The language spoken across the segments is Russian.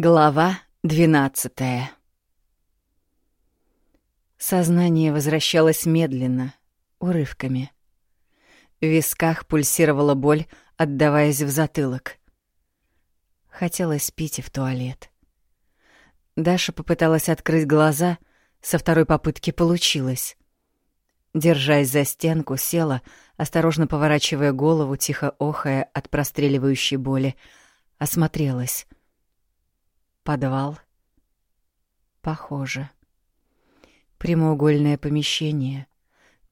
Глава двенадцатая Сознание возвращалось медленно, урывками. В висках пульсировала боль, отдаваясь в затылок. Хотелось пить и в туалет. Даша попыталась открыть глаза, со второй попытки получилось. Держась за стенку, села, осторожно поворачивая голову, тихо охая от простреливающей боли, осмотрелась. Подвал. Похоже. Прямоугольное помещение.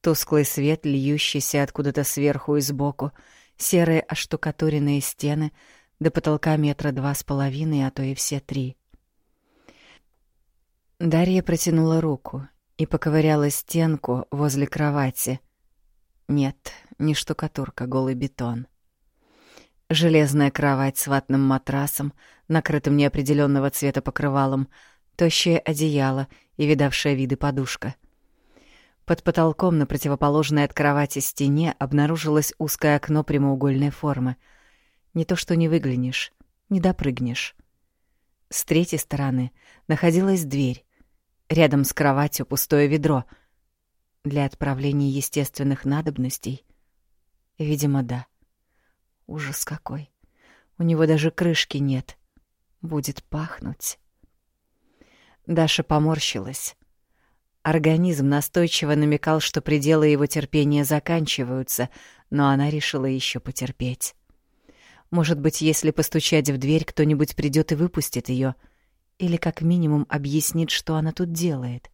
Тусклый свет, льющийся откуда-то сверху и сбоку, серые оштукатуренные стены, до потолка метра два с половиной, а то и все три. Дарья протянула руку и поковыряла стенку возле кровати. Нет, не штукатурка, голый бетон. Железная кровать с ватным матрасом, накрытым неопределенного цвета покрывалом, тощее одеяло и видавшая виды подушка. Под потолком на противоположной от кровати стене обнаружилось узкое окно прямоугольной формы. Не то что не выглянешь, не допрыгнешь. С третьей стороны находилась дверь. Рядом с кроватью пустое ведро. Для отправления естественных надобностей? Видимо, да. Ужас какой. У него даже крышки нет. Будет пахнуть. Даша поморщилась. Организм настойчиво намекал, что пределы его терпения заканчиваются, но она решила еще потерпеть. Может быть, если постучать в дверь, кто-нибудь придет и выпустит ее, или как минимум объяснит, что она тут делает.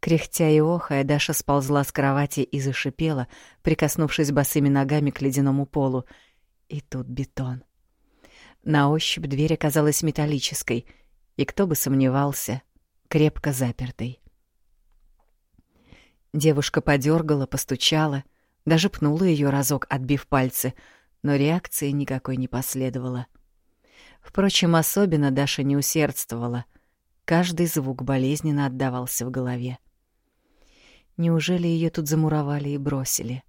Кряхтя и охая, Даша сползла с кровати и зашипела, прикоснувшись босыми ногами к ледяному полу. И тут бетон. На ощупь дверь оказалась металлической, и кто бы сомневался, крепко запертой. Девушка подергала, постучала, даже пнула ее разок, отбив пальцы, но реакции никакой не последовало. Впрочем, особенно Даша не усердствовала. Каждый звук болезненно отдавался в голове. Неужели ее тут замуровали и бросили?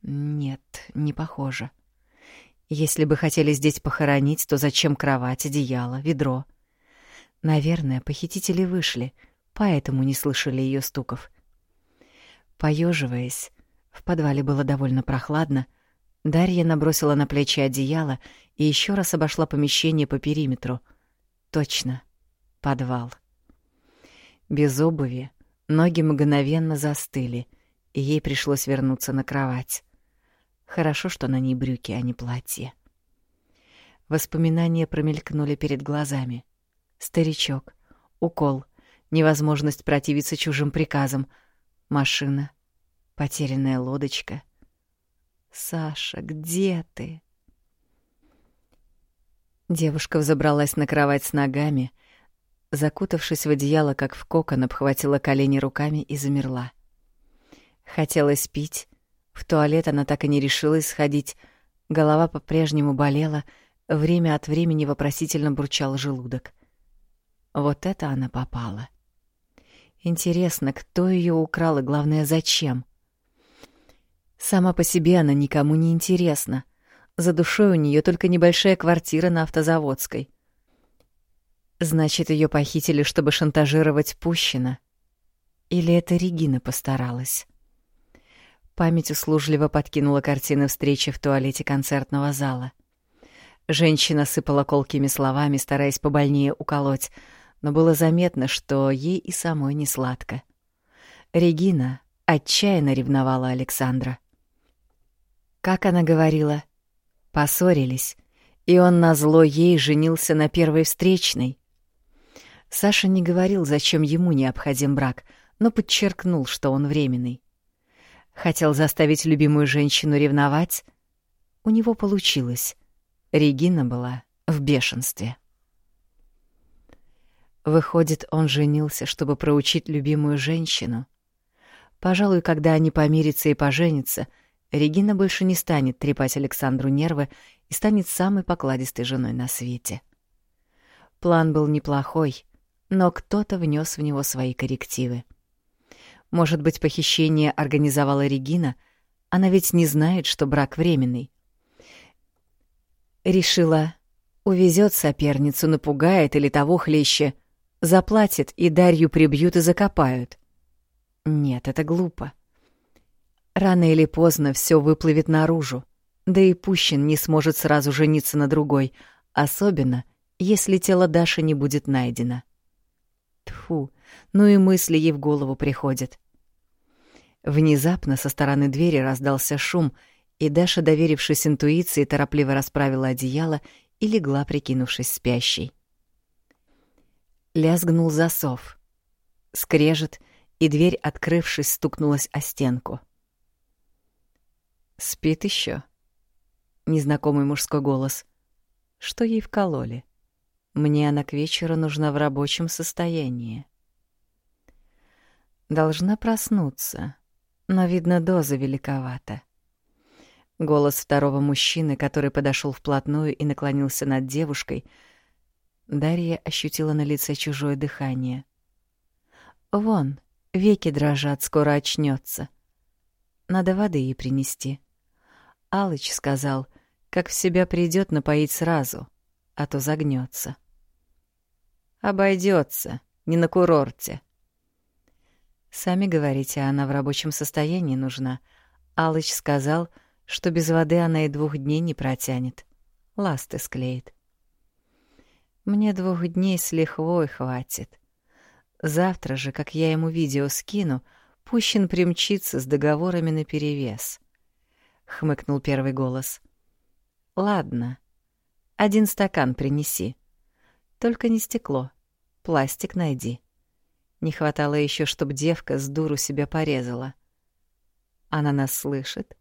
Нет, не похоже. Если бы хотели здесь похоронить, то зачем кровать, одеяло, ведро? Наверное, похитители вышли, поэтому не слышали ее стуков. Поеживаясь, в подвале было довольно прохладно, Дарья набросила на плечи одеяло и еще раз обошла помещение по периметру. Точно, подвал. Без обуви, Ноги мгновенно застыли, и ей пришлось вернуться на кровать. Хорошо, что на ней брюки, а не платье. Воспоминания промелькнули перед глазами. Старичок, укол, невозможность противиться чужим приказам, машина, потерянная лодочка. «Саша, где ты?» Девушка взобралась на кровать с ногами — закутавшись в одеяло, как в кокон, обхватила колени руками и замерла. Хотелось пить. В туалет она так и не решилась сходить. Голова по-прежнему болела, время от времени вопросительно бурчал желудок. Вот это она попала. Интересно, кто ее украл и, главное, зачем? Сама по себе она никому не интересна. За душой у нее только небольшая квартира на автозаводской. Значит, ее похитили, чтобы шантажировать Пущина. Или это Регина постаралась? Память услужливо подкинула картины встречи в туалете концертного зала. Женщина сыпала колкими словами, стараясь побольнее уколоть, но было заметно, что ей и самой не сладко. Регина отчаянно ревновала Александра. Как она говорила, поссорились, и он назло ей женился на первой встречной. Саша не говорил, зачем ему необходим брак, но подчеркнул, что он временный. Хотел заставить любимую женщину ревновать. У него получилось. Регина была в бешенстве. Выходит, он женился, чтобы проучить любимую женщину. Пожалуй, когда они помирятся и поженятся, Регина больше не станет трепать Александру нервы и станет самой покладистой женой на свете. План был неплохой, но кто-то внес в него свои коррективы. Может быть, похищение организовала Регина? Она ведь не знает, что брак временный. Решила Увезет соперницу, напугает или того хлеще. Заплатит, и Дарью прибьют и закопают. Нет, это глупо. Рано или поздно все выплывет наружу. Да и Пущин не сможет сразу жениться на другой, особенно если тело Даши не будет найдено. Тфу, ну и мысли ей в голову приходят. Внезапно со стороны двери раздался шум, и Даша, доверившись интуиции, торопливо расправила одеяло и легла, прикинувшись спящей. Лязгнул засов. Скрежет, и дверь, открывшись, стукнулась о стенку. «Спит еще? Незнакомый мужской голос. Что ей вкололи? Мне она к вечеру нужна в рабочем состоянии. Должна проснуться, но, видно, доза великовата. Голос второго мужчины, который подошел вплотную и наклонился над девушкой. Дарья ощутила на лице чужое дыхание. «Вон, веки дрожат, скоро очнется. Надо воды ей принести». Алыч сказал, как в себя придет, напоить сразу, а то загнется. Обойдется, не на курорте. Сами говорите, она в рабочем состоянии нужна. Алыч сказал, что без воды она и двух дней не протянет. Ласты склеит. Мне двух дней с лихвой хватит. Завтра же, как я ему видео скину, Пущин примчится с договорами наперевес. Хмыкнул первый голос. Ладно. Один стакан принеси. Только не стекло. Пластик найди. Не хватало еще, чтоб девка с дуру себя порезала. Она нас слышит?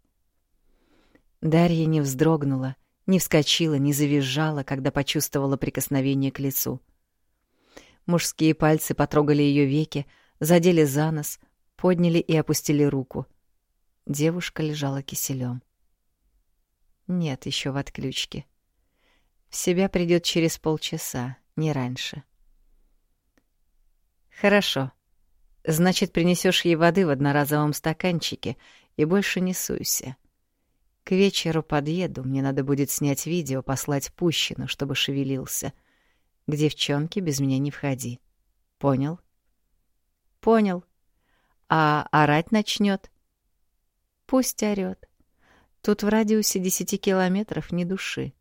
Дарья не вздрогнула, не вскочила, не завизжала, когда почувствовала прикосновение к лицу. Мужские пальцы потрогали ее веки, задели за нос, подняли и опустили руку. Девушка лежала киселем. Нет, еще в отключке. В себя придет через полчаса, не раньше. Хорошо. Значит, принесешь ей воды в одноразовом стаканчике и больше не суйся. К вечеру подъеду, мне надо будет снять видео, послать Пущину, чтобы шевелился. К девчонке без меня не входи. Понял? Понял. А орать начнет? Пусть орёт. Тут в радиусе десяти километров ни души.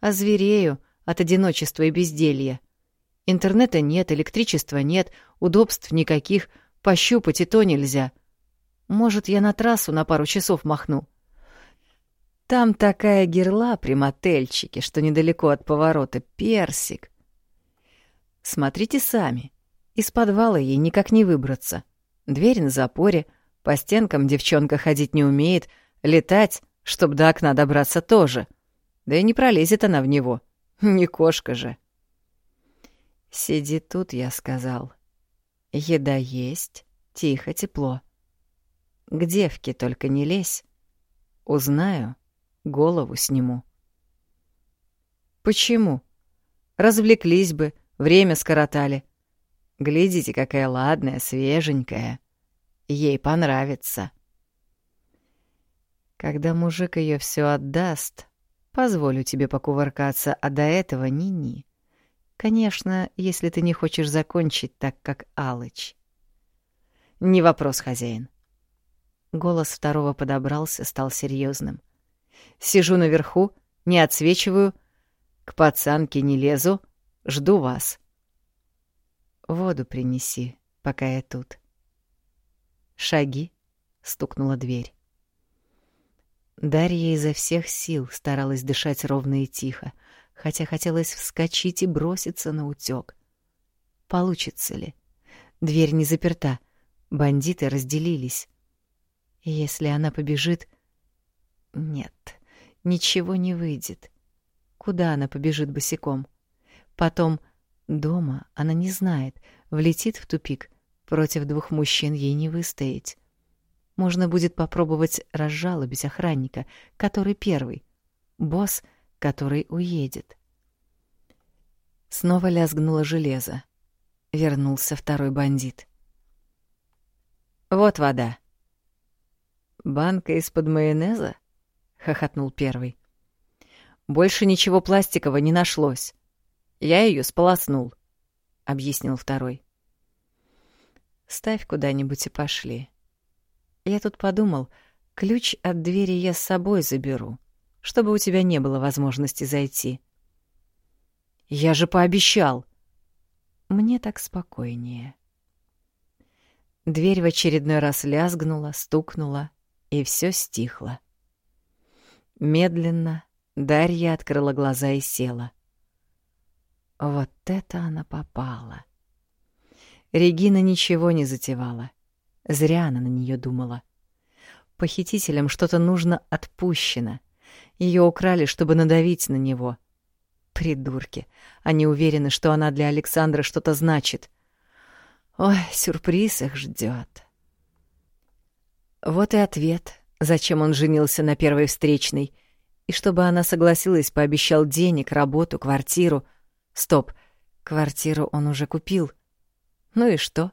Озверею от одиночества и безделья. Интернета нет, электричества нет, удобств никаких, пощупать и то нельзя — может, я на трассу на пару часов махну. Там такая герла при мотельчике, что недалеко от поворота персик. Смотрите сами. Из подвала ей никак не выбраться. Дверь на запоре, по стенкам девчонка ходить не умеет, летать, чтоб до окна добраться тоже. Да и не пролезет она в него. Не кошка же. «Сиди тут», — я сказал. «Еда есть, тихо, тепло. К девке только не лезь. Узнаю, голову сниму. Почему? Развлеклись бы, время скоротали. Глядите, какая ладная, свеженькая. Ей понравится. Когда мужик ее все отдаст, позволю тебе покувыркаться, а до этого ни-ни. Конечно, если ты не хочешь закончить так, как Алыч. Не вопрос, хозяин. Голос второго подобрался, стал серьезным. Сижу наверху, не отсвечиваю, к пацанке не лезу, жду вас. Воду принеси, пока я тут. Шаги, стукнула дверь. Дарья изо всех сил старалась дышать ровно и тихо, хотя хотелось вскочить и броситься на утёк. Получится ли? Дверь не заперта. Бандиты разделились. Если она побежит... Нет, ничего не выйдет. Куда она побежит босиком? Потом дома она не знает, влетит в тупик. Против двух мужчин ей не выстоять. Можно будет попробовать разжалобить охранника, который первый. Босс, который уедет. Снова лязгнуло железо. Вернулся второй бандит. «Вот вода», Банка из-под майонеза? хохотнул первый. Больше ничего пластикового не нашлось. Я ее сполоснул, объяснил второй. Ставь куда-нибудь и пошли. Я тут подумал, ключ от двери я с собой заберу, чтобы у тебя не было возможности зайти. Я же пообещал. Мне так спокойнее. Дверь в очередной раз лязгнула, стукнула, и все стихло. Медленно Дарья открыла глаза и села. Вот это она попала. Регина ничего не затевала. Зря она на нее думала. Похитителям что-то нужно отпущено. Ее украли, чтобы надавить на него. Придурки. Они уверены, что она для Александра что-то значит. Ой, сюрприз их ждет. Вот и ответ, зачем он женился на первой встречной. И чтобы она согласилась, пообещал денег, работу, квартиру. Стоп, квартиру он уже купил. Ну и что?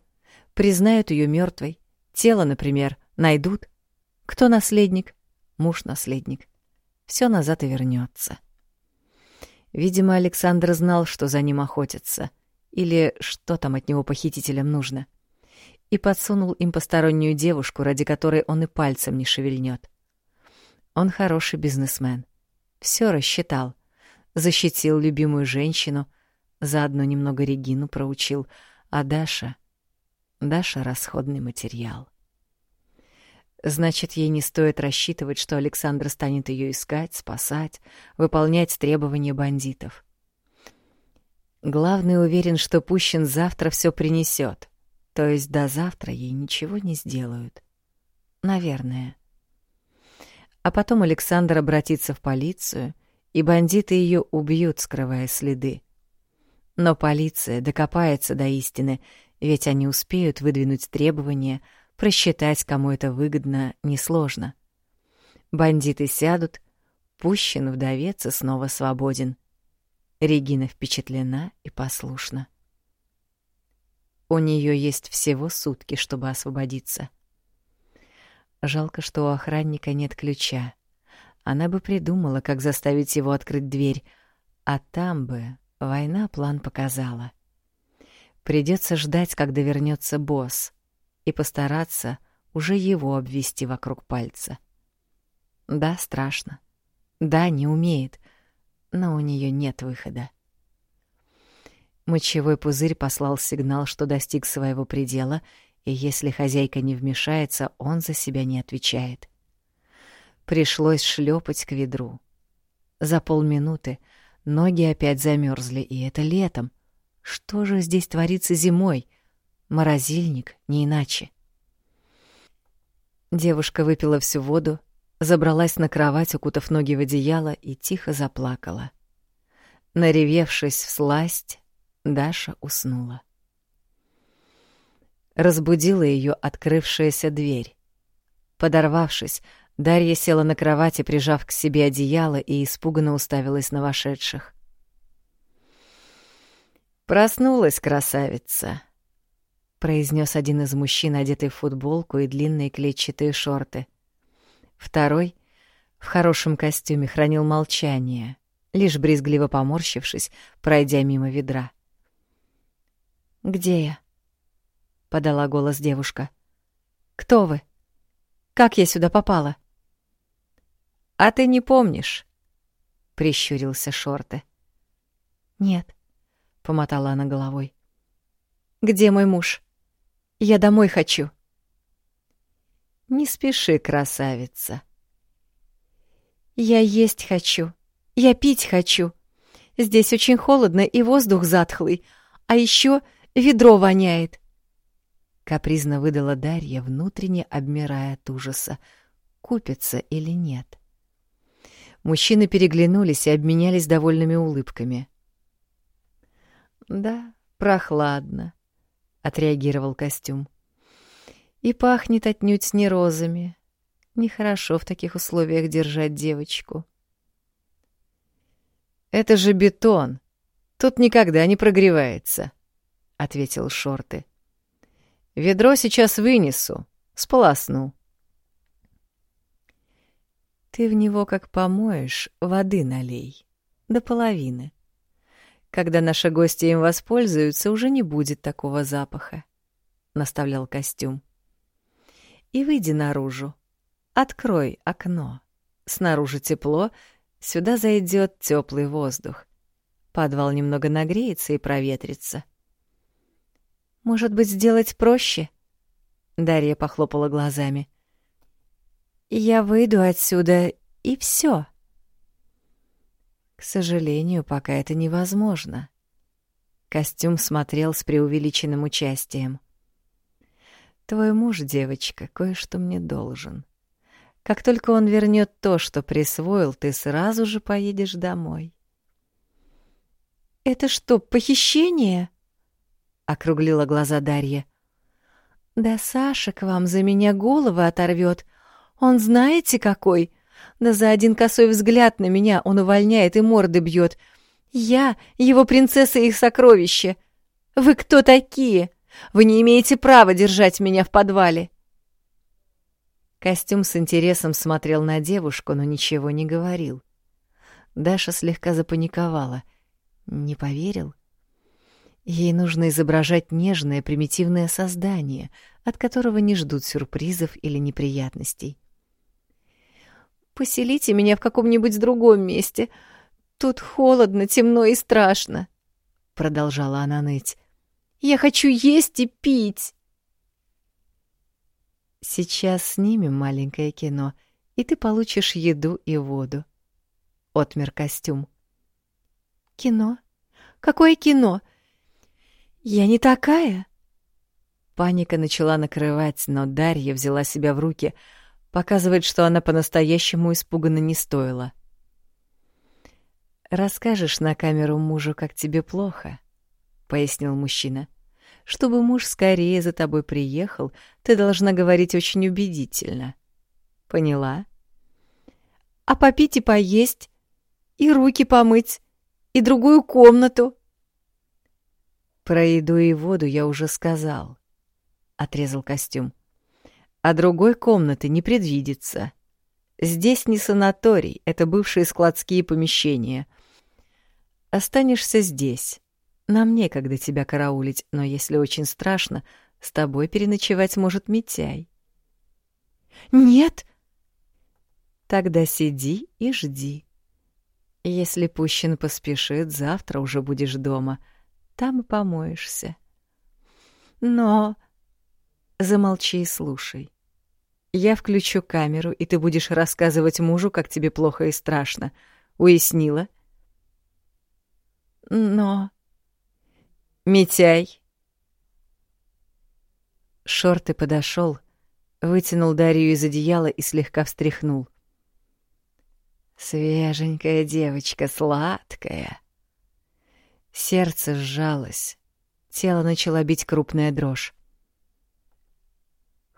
Признают ее мертвой. Тело, например, найдут. Кто наследник? Муж-наследник. Все назад и вернется. Видимо, Александр знал, что за ним охотятся. Или что там от него похитителям нужно. И подсунул им постороннюю девушку, ради которой он и пальцем не шевельнет. Он хороший бизнесмен. Все рассчитал. Защитил любимую женщину, заодно немного Регину проучил, а Даша... Даша — расходный материал. Значит, ей не стоит рассчитывать, что Александр станет ее искать, спасать, выполнять требования бандитов. Главный уверен, что Пущин завтра все принесет, то есть до завтра ей ничего не сделают. Наверное. А потом Александр обратится в полицию, и бандиты ее убьют, скрывая следы. Но полиция докопается до истины, ведь они успеют выдвинуть требования — Просчитать, кому это выгодно, несложно. Бандиты сядут, Пущин вдовец и снова свободен. Регина впечатлена и послушна. У нее есть всего сутки, чтобы освободиться. Жалко, что у охранника нет ключа. Она бы придумала, как заставить его открыть дверь, а там бы война план показала. Придется ждать, когда вернется босс и постараться уже его обвести вокруг пальца. Да, страшно. Да, не умеет, но у нее нет выхода. Мочевой пузырь послал сигнал, что достиг своего предела, и если хозяйка не вмешается, он за себя не отвечает. Пришлось шлепать к ведру. За полминуты ноги опять замерзли, и это летом. Что же здесь творится зимой? Морозильник, не иначе. Девушка выпила всю воду, забралась на кровать, укутав ноги в одеяло, и тихо заплакала. Наревевшись в сласть, Даша уснула. Разбудила ее открывшаяся дверь. Подорвавшись, Дарья села на кровати, прижав к себе одеяло, и испуганно уставилась на вошедших. «Проснулась красавица!» произнес один из мужчин, одетый в футболку и длинные клетчатые шорты. Второй, в хорошем костюме, хранил молчание, лишь брезгливо поморщившись, пройдя мимо ведра. «Где я?» — подала голос девушка. «Кто вы? Как я сюда попала?» «А ты не помнишь?» — прищурился Шорты. «Нет», — помотала она головой. «Где мой муж?» Я домой хочу. Не спеши, красавица. Я есть хочу. Я пить хочу. Здесь очень холодно и воздух затхлый, а еще ведро воняет. Капризно выдала Дарья, внутренне обмирая от ужаса, купится или нет. Мужчины переглянулись и обменялись довольными улыбками. «Да, прохладно», отреагировал костюм. И пахнет отнюдь не розами. Нехорошо в таких условиях держать девочку. Это же бетон. Тут никогда не прогревается, ответил Шорты. Ведро сейчас вынесу, сполосну. Ты в него как помоешь, воды налей. До половины. Когда наши гости им воспользуются, уже не будет такого запаха, — наставлял костюм. И выйди наружу. Открой окно. Снаружи тепло, сюда зайдет теплый воздух. Подвал немного нагреется и проветрится. Может быть, сделать проще? Дарья похлопала глазами. Я выйду отсюда, и все. К сожалению, пока это невозможно. Костюм смотрел с преувеличенным участием. Твой муж, девочка, кое-что мне должен. Как только он вернет то, что присвоил, ты сразу же поедешь домой. «Это что, похищение?» — округлила глаза Дарья. «Да Саша к вам за меня головы оторвет. Он знаете какой? Да за один косой взгляд на меня он увольняет и морды бьет. Я — его принцесса и их сокровище. Вы кто такие? Вы не имеете права держать меня в подвале». Костюм с интересом смотрел на девушку, но ничего не говорил. Даша слегка запаниковала. Не поверил? Ей нужно изображать нежное, примитивное создание, от которого не ждут сюрпризов или неприятностей. «Поселите меня в каком-нибудь другом месте. Тут холодно, темно и страшно», — продолжала она ныть. «Я хочу есть и пить». «Сейчас снимем маленькое кино, и ты получишь еду и воду», — отмер костюм. «Кино? Какое кино? Я не такая!» Паника начала накрывать, но Дарья взяла себя в руки, показывает, что она по-настоящему испугана не стоила. «Расскажешь на камеру мужу, как тебе плохо», — пояснил мужчина. Чтобы муж скорее за тобой приехал, ты должна говорить очень убедительно. Поняла? А попить и поесть, и руки помыть, и другую комнату. Про еду и воду я уже сказал, отрезал костюм. А другой комнаты не предвидится. Здесь не санаторий, это бывшие складские помещения. Останешься здесь. Нам некогда тебя караулить, но если очень страшно, с тобой переночевать может Митяй. Нет. Тогда сиди и жди. Если Пущин поспешит, завтра уже будешь дома. Там и помоешься. Но... Замолчи и слушай. Я включу камеру, и ты будешь рассказывать мужу, как тебе плохо и страшно. Уяснила? Но... Митяй. Шорты подошел, вытянул Дарью из одеяла и слегка встряхнул. Свеженькая девочка, сладкая. Сердце сжалось, тело начало бить крупная дрожь.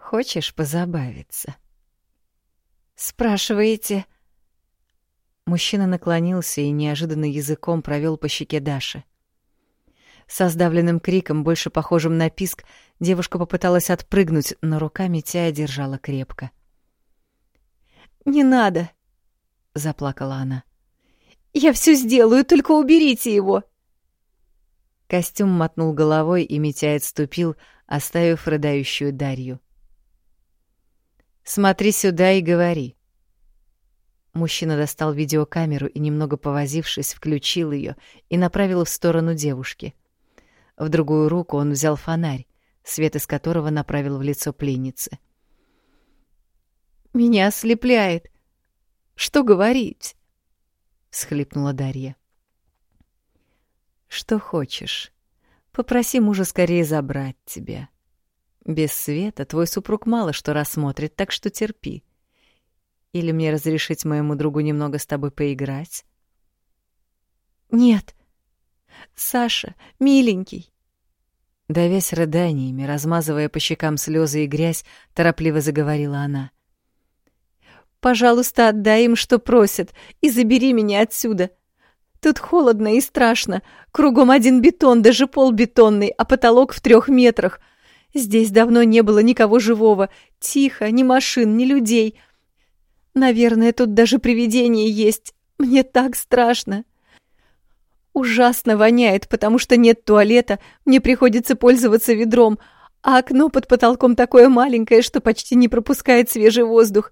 Хочешь позабавиться? Спрашиваете? Мужчина наклонился и неожиданно языком провел по щеке Даши. Со сдавленным криком, больше похожим на писк, девушка попыталась отпрыгнуть, но рука Митяя держала крепко. «Не надо!» — заплакала она. «Я все сделаю, только уберите его!» Костюм мотнул головой, и Митяй отступил, оставив рыдающую Дарью. «Смотри сюда и говори». Мужчина достал видеокамеру и, немного повозившись, включил ее и направил в сторону девушки — в другую руку он взял фонарь, свет из которого направил в лицо пленницы. «Меня ослепляет. Что говорить?» — схлипнула Дарья. «Что хочешь. Попроси мужа скорее забрать тебя. Без света твой супруг мало что рассмотрит, так что терпи. Или мне разрешить моему другу немного с тобой поиграть?» «Нет», Саша, миленький!» Давясь рыданиями, размазывая по щекам слезы и грязь, торопливо заговорила она. «Пожалуйста, отдай им, что просят, и забери меня отсюда. Тут холодно и страшно. Кругом один бетон, даже пол бетонный, а потолок в трех метрах. Здесь давно не было никого живого. Тихо, ни машин, ни людей. Наверное, тут даже привидение есть. Мне так страшно. Ужасно воняет, потому что нет туалета, мне приходится пользоваться ведром, а окно под потолком такое маленькое, что почти не пропускает свежий воздух.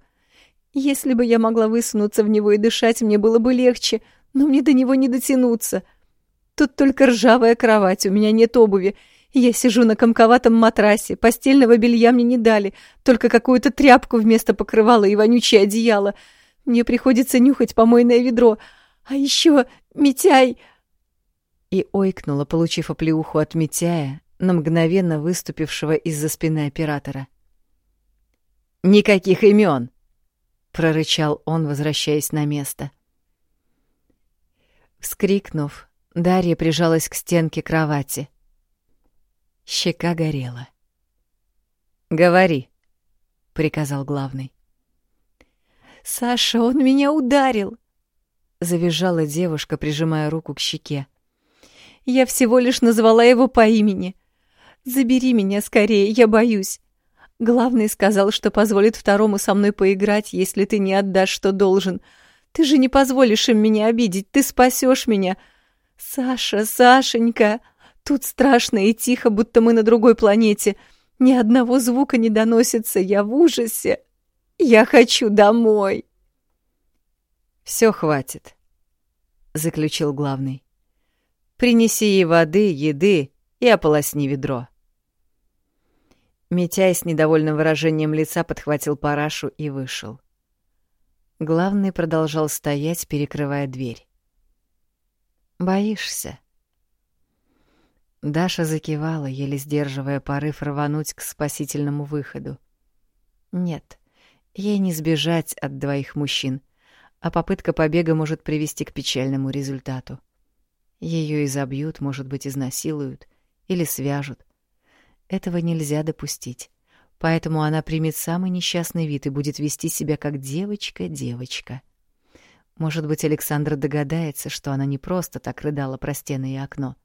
Если бы я могла высунуться в него и дышать, мне было бы легче, но мне до него не дотянуться. Тут только ржавая кровать, у меня нет обуви. Я сижу на комковатом матрасе, постельного белья мне не дали, только какую-то тряпку вместо покрывала и вонючее одеяло. Мне приходится нюхать помойное ведро. А еще Митяй...» И ойкнула, получив оплеуху от Митяя, на мгновенно выступившего из-за спины оператора. «Никаких имен!» — прорычал он, возвращаясь на место. Вскрикнув, Дарья прижалась к стенке кровати. Щека горела. «Говори», — приказал главный. «Саша, он меня ударил!» — завизжала девушка, прижимая руку к щеке. «Я всего лишь назвала его по имени. Забери меня скорее, я боюсь. Главный сказал, что позволит второму со мной поиграть, если ты не отдашь, что должен. Ты же не позволишь им меня обидеть, ты спасешь меня. Саша, Сашенька, тут страшно и тихо, будто мы на другой планете. Ни одного звука не доносится, я в ужасе. Я хочу домой. Все хватит, заключил главный. Принеси ей воды, еды и ополосни ведро. Митяй с недовольным выражением лица подхватил парашу и вышел. Главный продолжал стоять, перекрывая дверь. «Боишься?» Даша закивала, еле сдерживая порыв рвануть к спасительному выходу. «Нет, ей не сбежать от двоих мужчин, а попытка побега может привести к печальному результату. Ее изобьют, может быть, изнасилуют или свяжут, этого нельзя допустить. Поэтому она примет самый несчастный вид и будет вести себя как девочка-девочка. Может быть, Александр догадается, что она не просто так рыдала про стены и окно.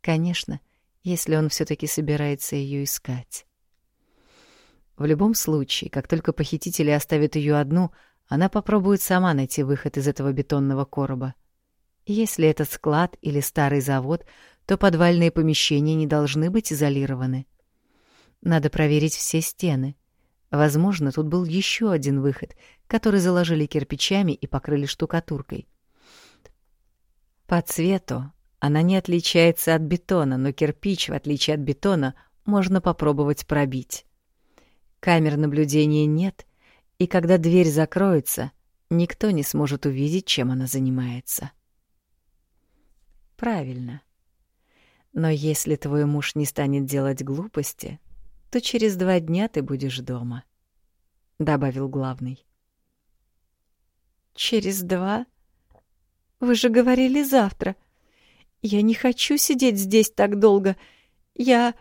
Конечно, если он все таки собирается ее искать. В любом случае, как только похитители оставят ее одну, она попробует сама найти выход из этого бетонного короба. Если это склад или старый завод, то подвальные помещения не должны быть изолированы. Надо проверить все стены. Возможно, тут был еще один выход, который заложили кирпичами и покрыли штукатуркой. По цвету она не отличается от бетона, но кирпич, в отличие от бетона, можно попробовать пробить. Камер наблюдения нет, и когда дверь закроется, никто не сможет увидеть, чем она занимается. Правильно. Но если твой муж не станет делать глупости, то через два дня ты будешь дома, — добавил главный. Через два? Вы же говорили завтра. Я не хочу сидеть здесь так долго. Я...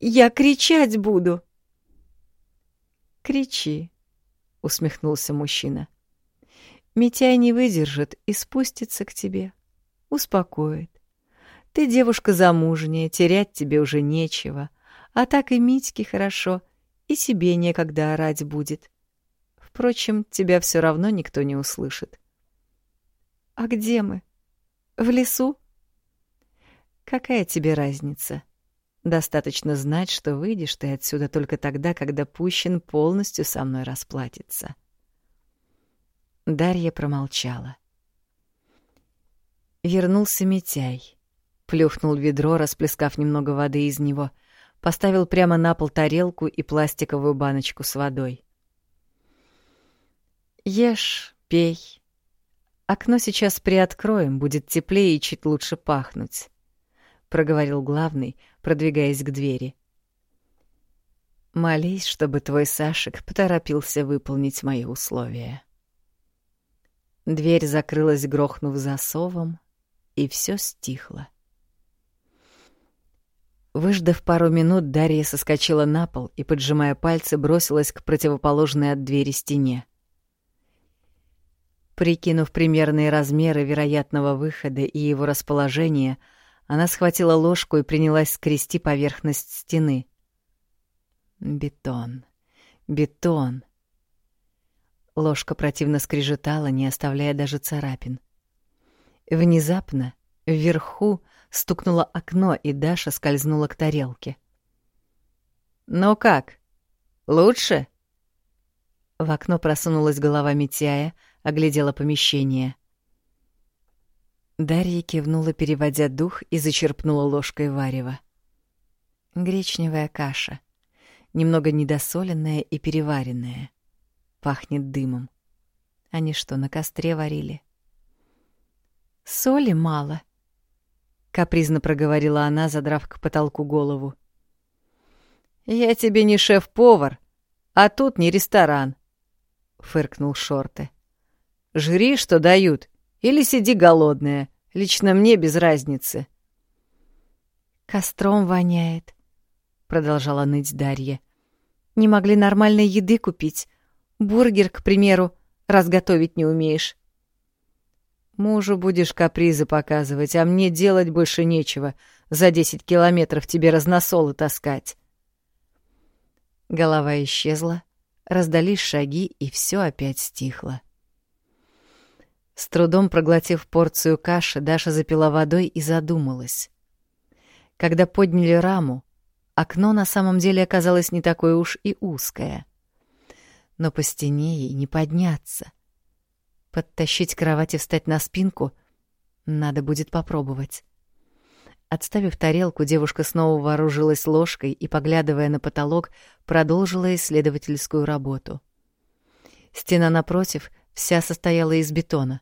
я кричать буду. Кричи, — усмехнулся мужчина. Митяй не выдержит и спустится к тебе, успокоит. Ты девушка замужняя, терять тебе уже нечего. А так и Митьке хорошо, и себе некогда орать будет. Впрочем, тебя все равно никто не услышит. А где мы? В лесу? Какая тебе разница? Достаточно знать, что выйдешь ты отсюда только тогда, когда Пущин полностью со мной расплатится. Дарья промолчала. Вернулся Митяй плюхнул ведро, расплескав немного воды из него, поставил прямо на пол тарелку и пластиковую баночку с водой. «Ешь, пей. Окно сейчас приоткроем, будет теплее и чуть лучше пахнуть», — проговорил главный, продвигаясь к двери. «Молись, чтобы твой Сашек поторопился выполнить мои условия». Дверь закрылась, грохнув засовом, и все стихло. Выждав пару минут, Дарья соскочила на пол и, поджимая пальцы, бросилась к противоположной от двери стене. Прикинув примерные размеры вероятного выхода и его расположение, она схватила ложку и принялась скрести поверхность стены. Бетон. Бетон. Ложка противно скрежетала, не оставляя даже царапин. Внезапно вверху стукнуло окно, и Даша скользнула к тарелке. «Ну как? Лучше?» В окно просунулась голова Митяя, оглядела помещение. Дарья кивнула, переводя дух, и зачерпнула ложкой варева. Гречневая каша. Немного недосоленная и переваренная. Пахнет дымом. Они что, на костре варили? «Соли мало», — капризно проговорила она, задрав к потолку голову. «Я тебе не шеф-повар, а тут не ресторан», — фыркнул Шорты. «Жри, что дают, или сиди голодная. Лично мне без разницы». «Костром воняет», — продолжала ныть Дарья. «Не могли нормальной еды купить. Бургер, к примеру, раз готовить не умеешь». Мужу будешь капризы показывать, а мне делать больше нечего. За десять километров тебе разносолы таскать. Голова исчезла, раздались шаги, и все опять стихло. С трудом проглотив порцию каши, Даша запила водой и задумалась. Когда подняли раму, окно на самом деле оказалось не такое уж и узкое. Но по стене ей не подняться — Подтащить кровать и встать на спинку? Надо будет попробовать. Отставив тарелку, девушка снова вооружилась ложкой и, поглядывая на потолок, продолжила исследовательскую работу. Стена напротив вся состояла из бетона.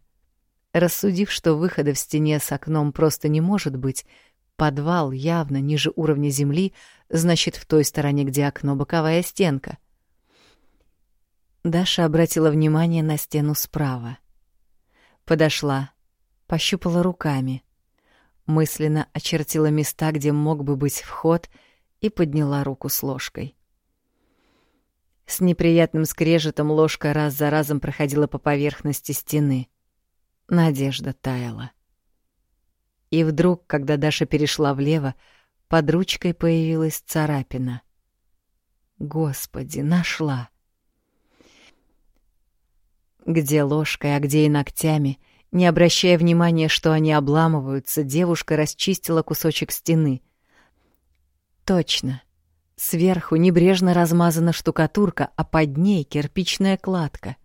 Рассудив, что выхода в стене с окном просто не может быть, подвал явно ниже уровня земли, значит, в той стороне, где окно, боковая стенка — Даша обратила внимание на стену справа. Подошла, пощупала руками, мысленно очертила места, где мог бы быть вход, и подняла руку с ложкой. С неприятным скрежетом ложка раз за разом проходила по поверхности стены. Надежда таяла. И вдруг, когда Даша перешла влево, под ручкой появилась царапина. Господи, нашла! Где ложкой, а где и ногтями, не обращая внимания, что они обламываются, девушка расчистила кусочек стены. Точно. Сверху небрежно размазана штукатурка, а под ней кирпичная кладка.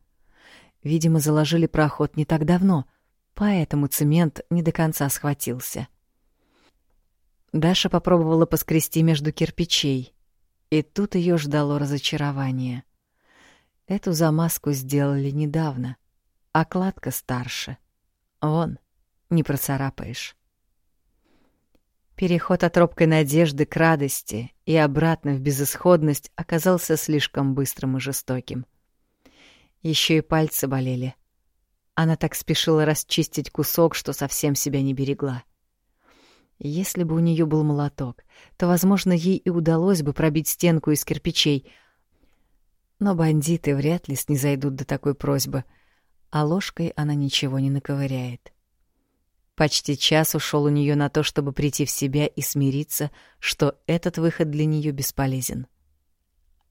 Видимо, заложили проход не так давно, поэтому цемент не до конца схватился. Даша попробовала поскрести между кирпичей, и тут ее ждало разочарование — Эту замазку сделали недавно, а кладка старше. Вон, не процарапаешь. Переход от робкой надежды к радости и обратно в безысходность оказался слишком быстрым и жестоким. Еще и пальцы болели. Она так спешила расчистить кусок, что совсем себя не берегла. Если бы у нее был молоток, то, возможно, ей и удалось бы пробить стенку из кирпичей — но бандиты вряд ли снизойдут до такой просьбы, а ложкой она ничего не наковыряет. Почти час ушел у нее на то, чтобы прийти в себя и смириться, что этот выход для нее бесполезен.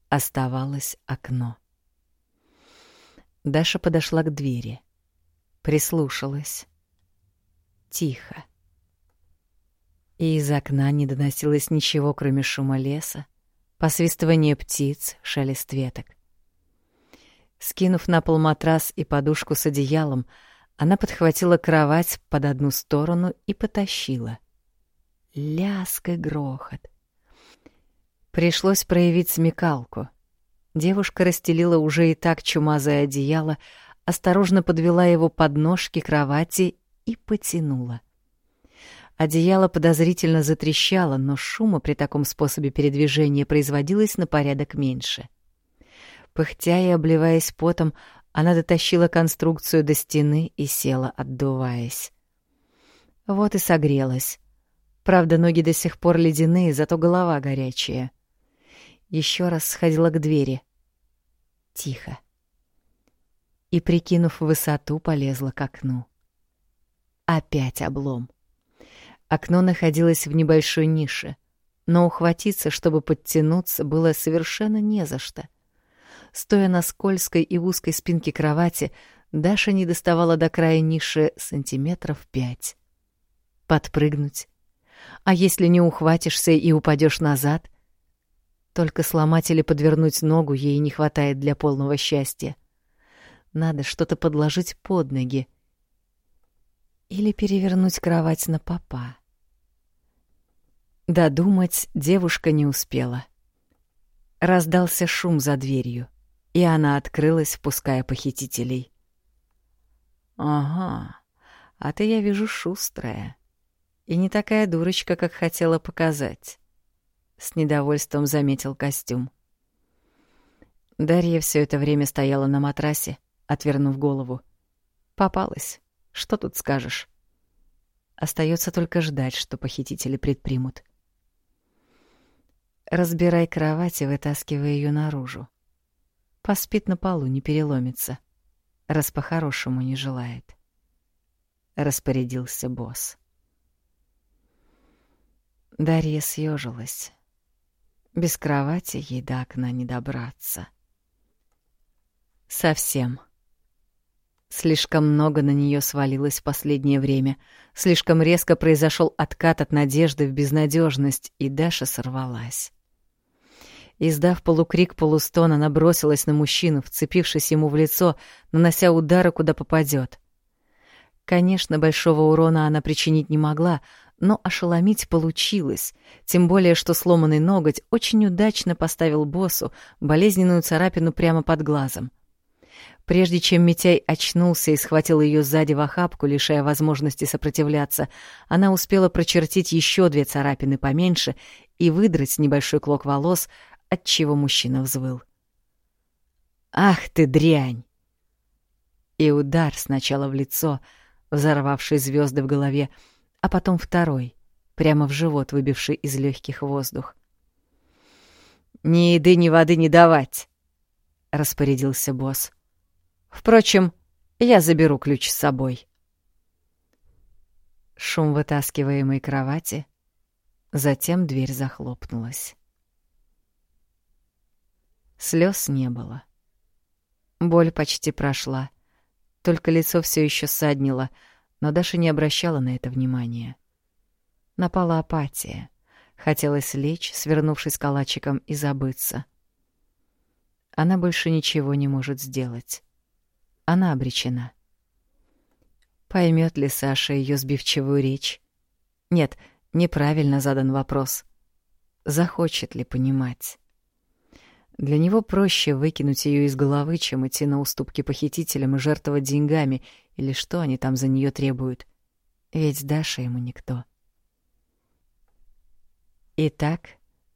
Оставалось окно. Даша подошла к двери. Прислушалась. Тихо. И из окна не доносилось ничего, кроме шума леса, посвистывания птиц, шелест веток. Скинув на пол матрас и подушку с одеялом, она подхватила кровать под одну сторону и потащила. Ляск и грохот. Пришлось проявить смекалку. Девушка расстелила уже и так чумазое одеяло, осторожно подвела его под ножки кровати и потянула. Одеяло подозрительно затрещало, но шума при таком способе передвижения производилось на порядок меньше. Пыхтя и обливаясь потом, она дотащила конструкцию до стены и села, отдуваясь. Вот и согрелась. Правда, ноги до сих пор ледяные, зато голова горячая. Еще раз сходила к двери. Тихо. И, прикинув высоту, полезла к окну. Опять облом. Окно находилось в небольшой нише, но ухватиться, чтобы подтянуться, было совершенно не за что. Стоя на скользкой и узкой спинке кровати, Даша не доставала до края ниши сантиметров пять. Подпрыгнуть. А если не ухватишься и упадешь назад? Только сломать или подвернуть ногу ей не хватает для полного счастья. Надо что-то подложить под ноги. Или перевернуть кровать на попа. Додумать девушка не успела. Раздался шум за дверью, и она открылась, впуская похитителей. «Ага, а ты, я вижу, шустрая. И не такая дурочка, как хотела показать», — с недовольством заметил костюм. Дарья все это время стояла на матрасе, отвернув голову. Попалась. Что тут скажешь? Остается только ждать, что похитители предпримут. Разбирай кровать и вытаскивай ее наружу. Поспит на полу, не переломится, раз по-хорошему не желает. Распорядился босс. Дарья съежилась. Без кровати ей до окна не добраться. Совсем. Слишком много на нее свалилось в последнее время. Слишком резко произошел откат от надежды в безнадежность, и Даша сорвалась. Издав полукрик полустон, она бросилась на мужчину, вцепившись ему в лицо, нанося удары, куда попадет. Конечно, большого урона она причинить не могла, но ошеломить получилось, тем более что сломанный ноготь очень удачно поставил боссу болезненную царапину прямо под глазом. Прежде чем Митяй очнулся и схватил ее сзади в охапку, лишая возможности сопротивляться, она успела прочертить еще две царапины поменьше и выдрать небольшой клок волос, отчего мужчина взвыл. «Ах ты дрянь!» И удар сначала в лицо, взорвавший звезды в голове, а потом второй, прямо в живот, выбивший из легких воздух. «Ни еды, ни воды не давать!» — распорядился босс. Впрочем, я заберу ключ с собой. Шум вытаскиваемой кровати, затем дверь захлопнулась. Слез не было. Боль почти прошла, только лицо все еще саднило, но Даша не обращала на это внимания. Напала апатия. Хотелось лечь, свернувшись калачиком, и забыться. Она больше ничего не может сделать она обречена. Поймет ли Саша ее сбивчивую речь? Нет, неправильно задан вопрос. Захочет ли понимать? Для него проще выкинуть ее из головы, чем идти на уступки похитителям и жертвовать деньгами, или что они там за нее требуют. Ведь Даша ему никто. Итак,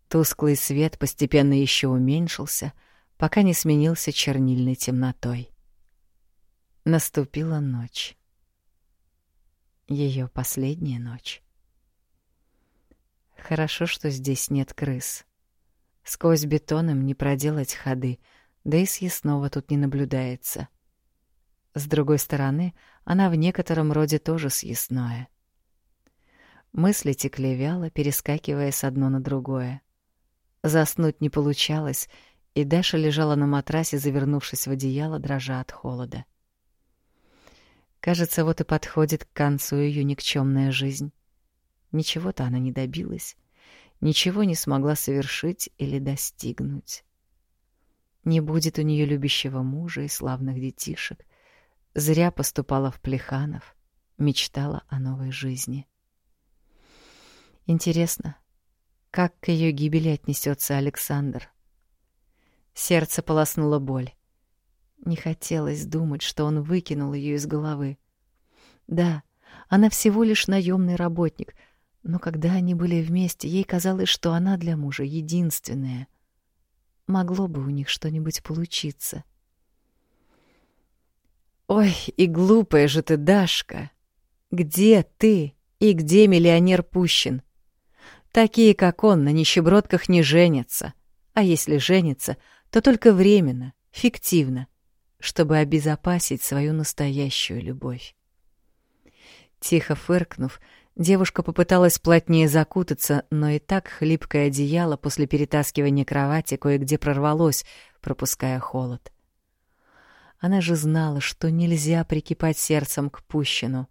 тусклый свет постепенно еще уменьшился, пока не сменился чернильной темнотой. Наступила ночь. Ее последняя ночь. Хорошо, что здесь нет крыс. Сквозь бетон им не проделать ходы, да и съестного тут не наблюдается. С другой стороны, она в некотором роде тоже съестное. Мысли текли вяло, перескакивая с одно на другое. Заснуть не получалось, и Даша лежала на матрасе, завернувшись в одеяло, дрожа от холода. — Кажется, вот и подходит к концу ее никчемная жизнь. Ничего-то она не добилась, ничего не смогла совершить или достигнуть. Не будет у нее любящего мужа и славных детишек. Зря поступала в Плеханов, мечтала о новой жизни. Интересно, как к ее гибели отнесется Александр? Сердце полоснуло боль. Не хотелось думать, что он выкинул ее из головы. Да, она всего лишь наемный работник, но когда они были вместе, ей казалось, что она для мужа единственная. Могло бы у них что-нибудь получиться. Ой, и глупая же ты, Дашка. Где ты и где миллионер Пущин? Такие, как он, на нищебродках не женятся. А если женятся, то только временно, фиктивно — чтобы обезопасить свою настоящую любовь. Тихо фыркнув, Девушка попыталась плотнее закутаться, но и так хлипкое одеяло после перетаскивания кровати кое-где прорвалось, пропуская холод. Она же знала, что нельзя прикипать сердцем к Пущину.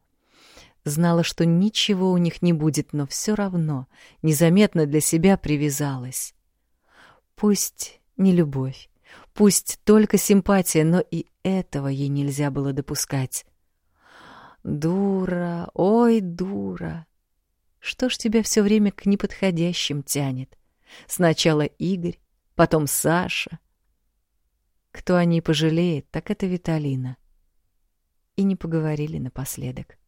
Знала, что ничего у них не будет, но все равно незаметно для себя привязалась. Пусть не любовь, пусть только симпатия, но и этого ей нельзя было допускать. Дура, ой, дура. Что ж тебя все время к неподходящим тянет? Сначала Игорь, потом Саша, кто о ней пожалеет, так это Виталина. И не поговорили напоследок.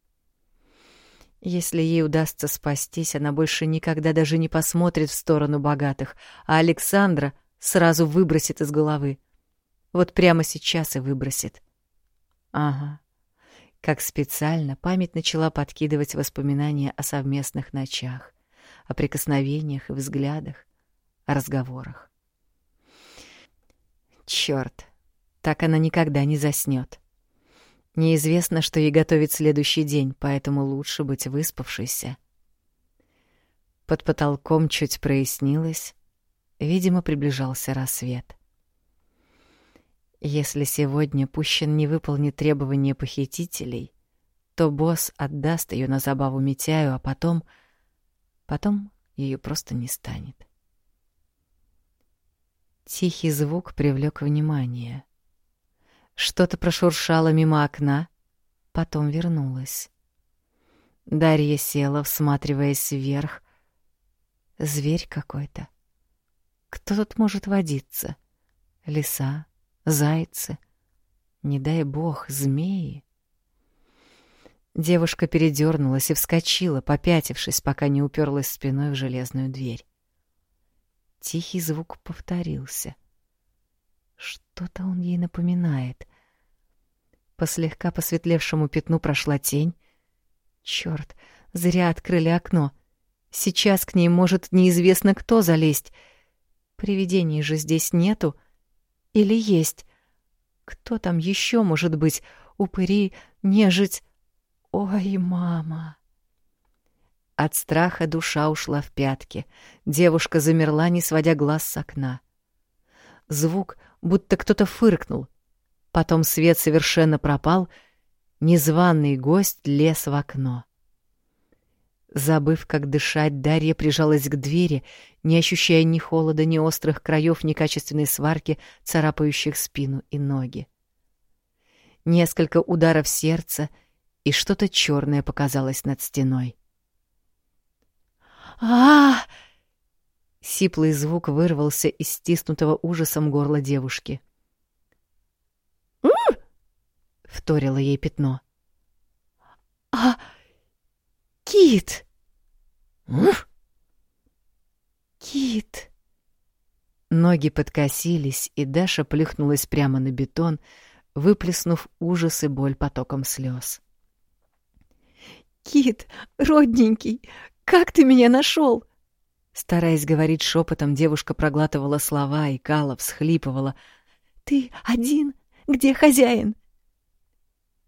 Если ей удастся спастись, она больше никогда даже не посмотрит в сторону богатых, а Александра сразу выбросит из головы. Вот прямо сейчас и выбросит. Ага. Как специально память начала подкидывать воспоминания о совместных ночах, о прикосновениях и взглядах, о разговорах. Чёрт, так она никогда не заснёт. Неизвестно, что ей готовит следующий день, поэтому лучше быть выспавшейся. Под потолком чуть прояснилось, видимо, приближался рассвет. Если сегодня Пущин не выполнит требования похитителей, то босс отдаст её на забаву Митяю, а потом... Потом её просто не станет. Тихий звук привлек внимание. Что-то прошуршало мимо окна, потом вернулось. Дарья села, всматриваясь вверх. Зверь какой-то. Кто тут может водиться? Лиса, зайцы, не дай бог, змеи. Девушка передернулась и вскочила, попятившись, пока не уперлась спиной в железную дверь. Тихий звук повторился. Что-то он ей напоминает. По слегка посветлевшему пятну прошла тень. Чёрт, зря открыли окно. Сейчас к ней может неизвестно кто залезть. Привидений же здесь нету. Или есть? Кто там еще может быть? Упыри, нежить? Ой, мама! От страха душа ушла в пятки. Девушка замерла, не сводя глаз с окна. Звук, будто кто-то фыркнул. Потом свет совершенно пропал. Незваный гость лез в окно. Забыв, как дышать, Дарья прижалась к двери, не ощущая ни холода, ни острых краев, ни качественной сварки, царапающих спину и ноги. Несколько ударов сердца, и что-то черное показалось над стеной а Сиплый звук вырвался из стиснутого ужасом горла девушки. — вторило ей пятно. «А... кит!» «Кит!» Ноги подкосились, и Даша плюхнулась прямо на бетон, выплеснув ужас и боль потоком слез. «Кит, родненький, как ты меня нашел? Стараясь говорить шепотом, девушка проглатывала слова, и Кала всхлипывала. «Ты один? Где хозяин?»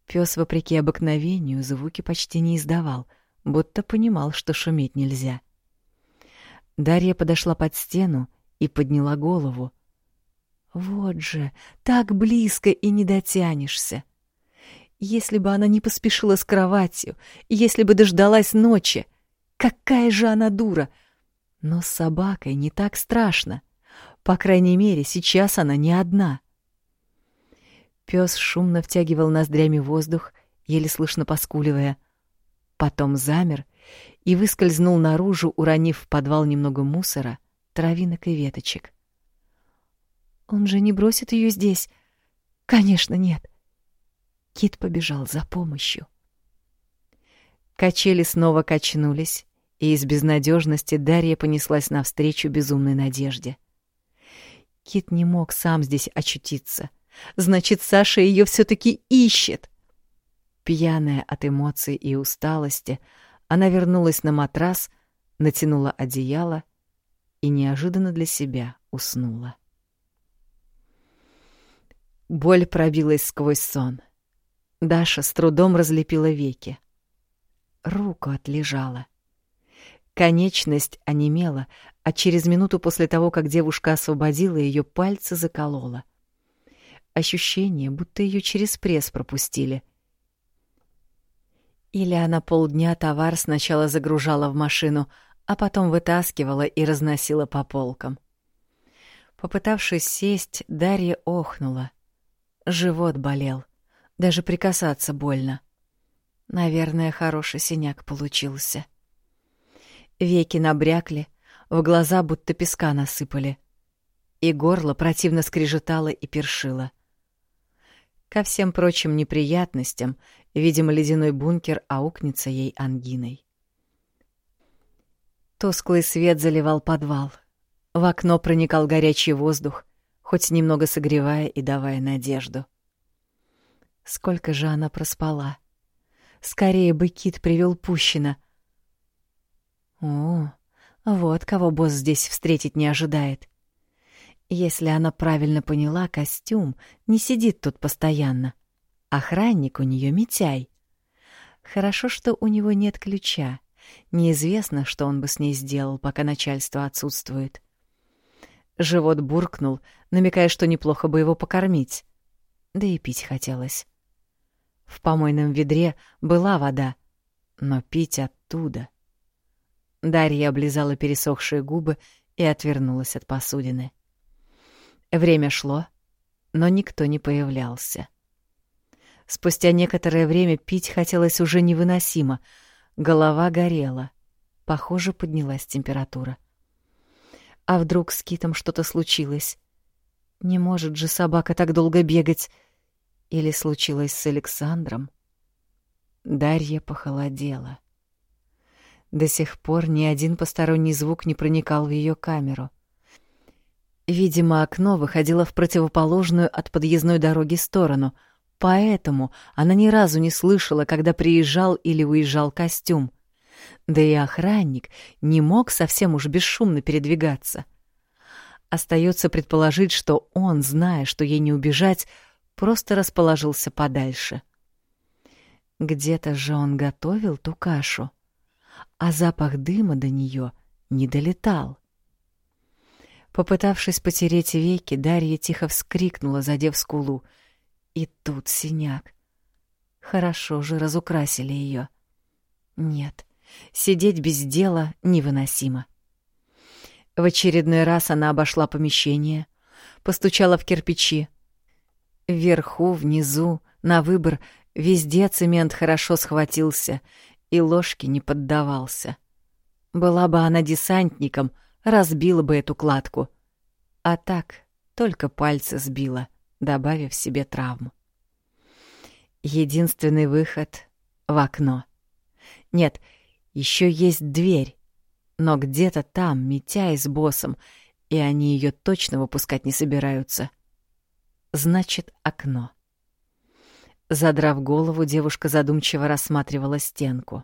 Пес, вопреки обыкновению, звуки почти не издавал, будто понимал, что шуметь нельзя. Дарья подошла под стену и подняла голову. «Вот же, так близко и не дотянешься!» Если бы она не поспешила с кроватью, если бы дождалась ночи, Какая же она дура! Но с собакой не так страшно. По крайней мере, сейчас она не одна. Пес шумно втягивал ноздрями воздух, еле слышно поскуливая. Потом замер и выскользнул наружу, уронив в подвал немного мусора, травинок и веточек. Он же не бросит ее здесь. Конечно, нет. Кит побежал за помощью. Качели снова качнулись, и из безнадежности Дарья понеслась навстречу безумной надежде. Кит не мог сам здесь очутиться. Значит, Саша ее все-таки ищет. Пьяная от эмоций и усталости, она вернулась на матрас, натянула одеяло и неожиданно для себя уснула. Боль пробилась сквозь сон. Даша с трудом разлепила веки. руку отлежала. Конечность онемела, а через минуту после того, как девушка освободила ее, пальцы заколола. Ощущение, будто ее через пресс пропустили. Или она полдня товар сначала загружала в машину, а потом вытаскивала и разносила по полкам. Попытавшись сесть, Дарья охнула. Живот болел. Даже прикасаться больно. Наверное, хороший синяк получился. Веки набрякли, в глаза будто песка насыпали. И горло противно скрежетало и першило. Ко всем прочим неприятностям, видимо, ледяной бункер аукнется ей ангиной. Тусклый свет заливал подвал. В окно проникал горячий воздух, хоть немного согревая и давая надежду. Сколько же она проспала? Скорее бы Кит привел Пущина — о, вот кого босс здесь встретить не ожидает. Если она правильно поняла, костюм не сидит тут постоянно. Охранник у нее Митяй. Хорошо, что у него нет ключа. Неизвестно, что он бы с ней сделал, пока начальство отсутствует. Живот буркнул, намекая, что неплохо бы его покормить. Да и пить хотелось. В помойном ведре была вода, но пить оттуда — Дарья облизала пересохшие губы и отвернулась от посудины. Время шло, но никто не появлялся. Спустя некоторое время пить хотелось уже невыносимо. Голова горела. Похоже, поднялась температура. А вдруг с Китом что-то случилось? Не может же собака так долго бегать. Или случилось с Александром? Дарья похолодела. До сих пор ни один посторонний звук не проникал в ее камеру. Видимо, окно выходило в противоположную от подъездной дороги сторону, поэтому она ни разу не слышала, когда приезжал или уезжал костюм. Да и охранник не мог совсем уж бесшумно передвигаться. Остается предположить, что он, зная, что ей не убежать, просто расположился подальше. Где-то же он готовил ту кашу а запах дыма до нее не долетал. Попытавшись потереть веки, Дарья тихо вскрикнула, задев скулу. И тут синяк. Хорошо же разукрасили ее. Нет, сидеть без дела невыносимо. В очередной раз она обошла помещение, постучала в кирпичи. Вверху, внизу, на выбор, везде цемент хорошо схватился, и ложки не поддавался. Была бы она десантником, разбила бы эту кладку. А так только пальцы сбила, добавив себе травму. Единственный выход — в окно. Нет, еще есть дверь, но где-то там Митяй с боссом, и они ее точно выпускать не собираются. Значит, окно. Задрав голову, девушка задумчиво рассматривала стенку.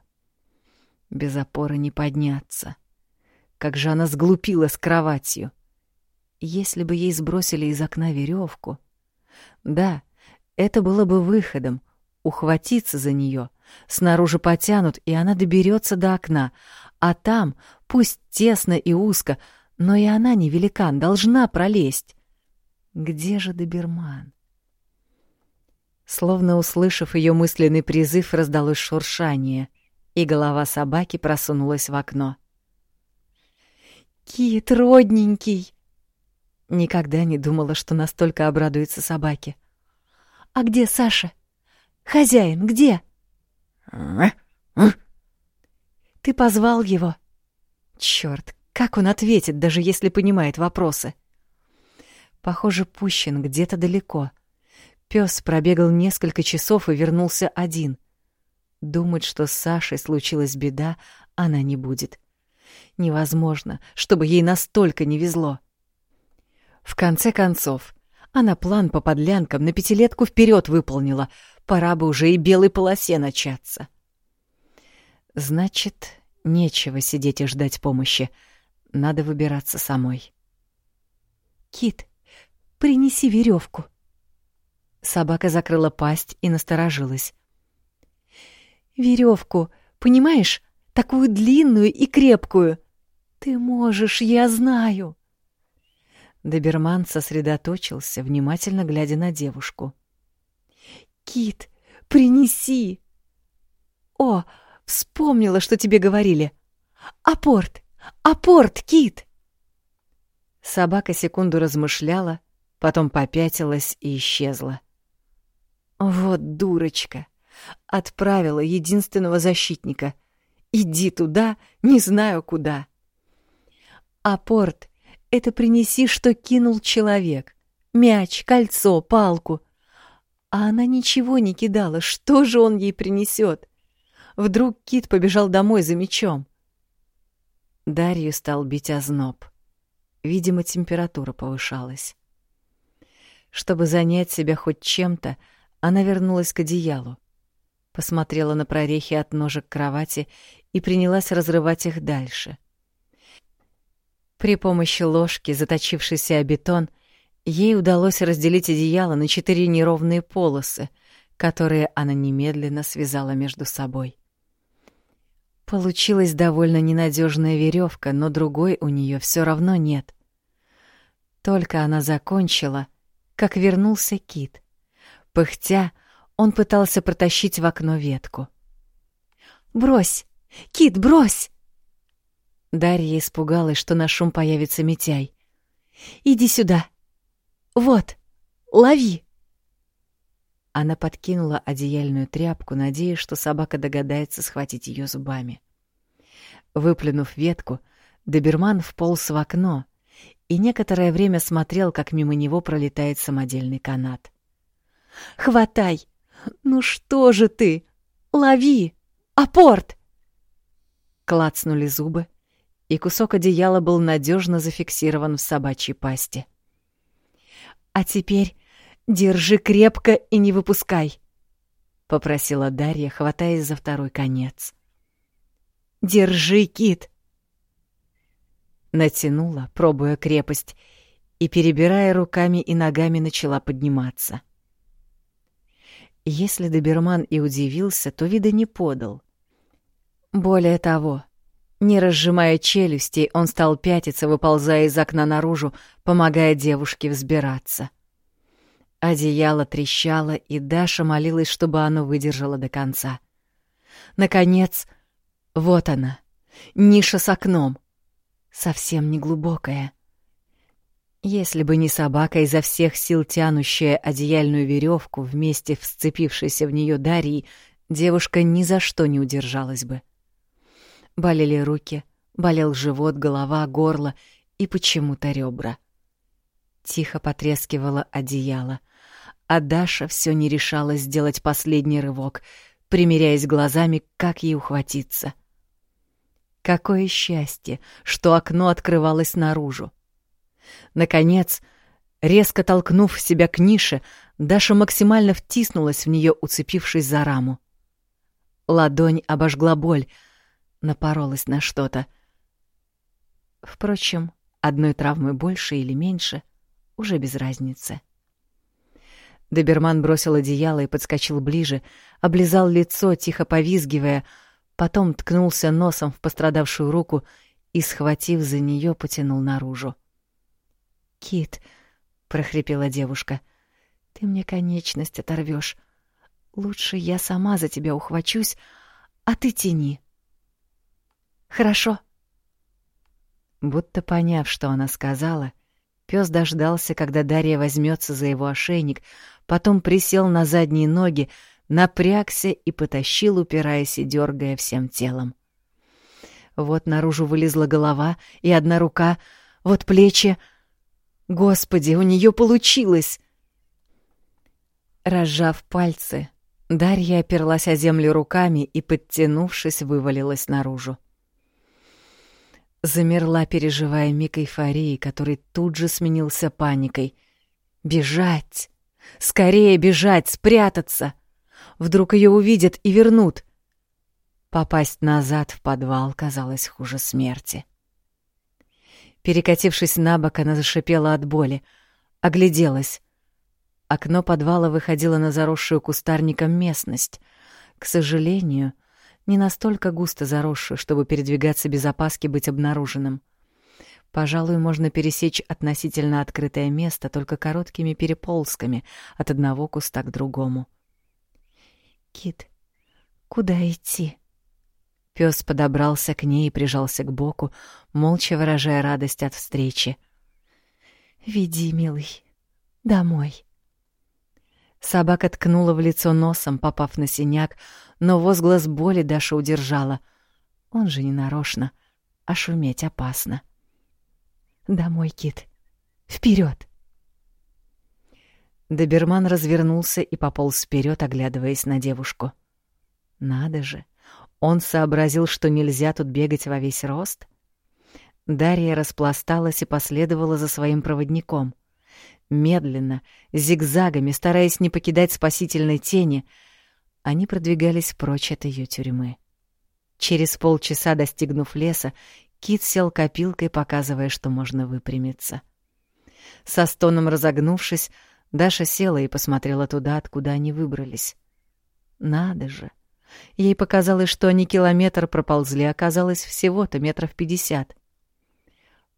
Без опоры не подняться. Как же она сглупила с кроватью. Если бы ей сбросили из окна веревку, Да, это было бы выходом. Ухватиться за нее. Снаружи потянут, и она доберется до окна. А там, пусть тесно и узко, но и она не великан, должна пролезть. Где же доберман? Словно услышав ее мысленный призыв, раздалось шуршание, и голова собаки просунулась в окно. «Кит, родненький!» Никогда не думала, что настолько обрадуется собаке. «А где Саша? Хозяин, где?» «Ты позвал его?» Черт, как он ответит, даже если понимает вопросы? Похоже, Пущин где-то далеко — Пес пробегал несколько часов и вернулся один. Думать, что с Сашей случилась беда, она не будет. Невозможно, чтобы ей настолько не везло. В конце концов, она план по подлянкам на пятилетку вперед выполнила. Пора бы уже и белой полосе начаться. Значит, нечего сидеть и ждать помощи. Надо выбираться самой. «Кит, принеси веревку», Собака закрыла пасть и насторожилась. Веревку, Понимаешь, такую длинную и крепкую. Ты можешь, я знаю. Доберман сосредоточился, внимательно глядя на девушку. «Кит, принеси!» «О, вспомнила, что тебе говорили! Апорт! Апорт, Кит!» Собака секунду размышляла, потом попятилась и исчезла. «Вот дурочка! Отправила единственного защитника. Иди туда, не знаю куда!» «Апорт — это принеси, что кинул человек. Мяч, кольцо, палку. А она ничего не кидала. Что же он ей принесет? Вдруг Кит побежал домой за мечом. Дарью стал бить озноб. Видимо, температура повышалась. Чтобы занять себя хоть чем-то, она вернулась к одеялу. Посмотрела на прорехи от ножек кровати и принялась разрывать их дальше. При помощи ложки, заточившейся о бетон, Ей удалось разделить одеяло на четыре неровные полосы, которые она немедленно связала между собой. Получилась довольно ненадежная веревка, но другой у нее все равно нет. Только она закончила, как вернулся кит. Пыхтя, он пытался протащить в окно ветку. «Брось! Кит, брось!» Дарья испугалась, что на шум появится Митяй. «Иди сюда!» Вот, лови!» Она подкинула одеяльную тряпку, надеясь, что собака догадается схватить ее зубами. Выплюнув ветку, доберман вполз в окно и некоторое время смотрел, как мимо него пролетает самодельный канат. «Хватай! Ну что же ты? Лови! Апорт!» Клацнули зубы, и кусок одеяла был надежно зафиксирован в собачьей пасти. А теперь держи крепко и не выпускай, попросила Дарья, хватаясь за второй конец. Держи, кит. Натянула, пробуя крепость, и перебирая руками и ногами начала подниматься. Если доберман и удивился, то вида не подал. Более того, не разжимая челюстей, он стал пятиться, выползая из окна наружу, помогая девушке взбираться. Одеяло трещало, и Даша молилась, чтобы оно выдержало до конца. Наконец, вот она, ниша с окном. Совсем не глубокая. Если бы не собака изо всех сил тянущая одеяльную веревку вместе вцепившейся в нее Дарьей, девушка ни за что не удержалась бы. Болели руки, болел живот, голова, горло и почему-то ребра. Тихо потрескивало одеяло, а Даша все не решалась сделать последний рывок, примеряясь глазами, как ей ухватиться. Какое счастье, что окно открывалось наружу. Наконец, резко толкнув себя к нише, Даша максимально втиснулась в нее, уцепившись за раму. Ладонь обожгла боль, напоролась на что-то. Впрочем, одной травмы больше или меньше уже без разницы. Доберман бросил одеяло и подскочил ближе, облизал лицо, тихо повизгивая, потом ткнулся носом в пострадавшую руку и, схватив за нее, потянул наружу. «Кит», — прохрипела девушка, — «ты мне конечность оторвешь. Лучше я сама за тебя ухвачусь, а ты тяни». Хорошо. Будто поняв, что она сказала, пес дождался, когда Дарья возьмется за его ошейник, потом присел на задние ноги, напрягся и потащил, упираясь и дергая всем телом. Вот наружу вылезла голова и одна рука, вот плечи. Господи, у нее получилось! Разжав пальцы, Дарья оперлась о землю руками и, подтянувшись, вывалилась наружу. Замерла, переживая миг эйфории, который тут же сменился паникой. Бежать! Скорее бежать, спрятаться! Вдруг ее увидят и вернут. Попасть назад в подвал казалось хуже смерти. Перекатившись на бок, она зашипела от боли. Огляделась. Окно подвала выходило на заросшую кустарником местность. К сожалению, не настолько густо заросшую, чтобы передвигаться без опаски быть обнаруженным. Пожалуй, можно пересечь относительно открытое место только короткими переползками от одного куста к другому. «Кит, куда идти?» Пёс подобрался к ней и прижался к боку, молча выражая радость от встречи. «Веди, милый, домой». Собака ткнула в лицо носом, попав на синяк, но возглас боли Даша удержала. Он же не нарочно, а шуметь опасно. «Домой, Кит! Вперед! Доберман развернулся и пополз вперед, оглядываясь на девушку. «Надо же! Он сообразил, что нельзя тут бегать во весь рост?» Дарья распласталась и последовала за своим проводником. Медленно, зигзагами, стараясь не покидать спасительной тени, они продвигались прочь от ее тюрьмы. Через полчаса, достигнув леса, Кит сел копилкой, показывая, что можно выпрямиться. Со стоном разогнувшись, Даша села и посмотрела туда, откуда они выбрались. Надо же! Ей показалось, что они километр проползли, оказалось всего-то метров пятьдесят.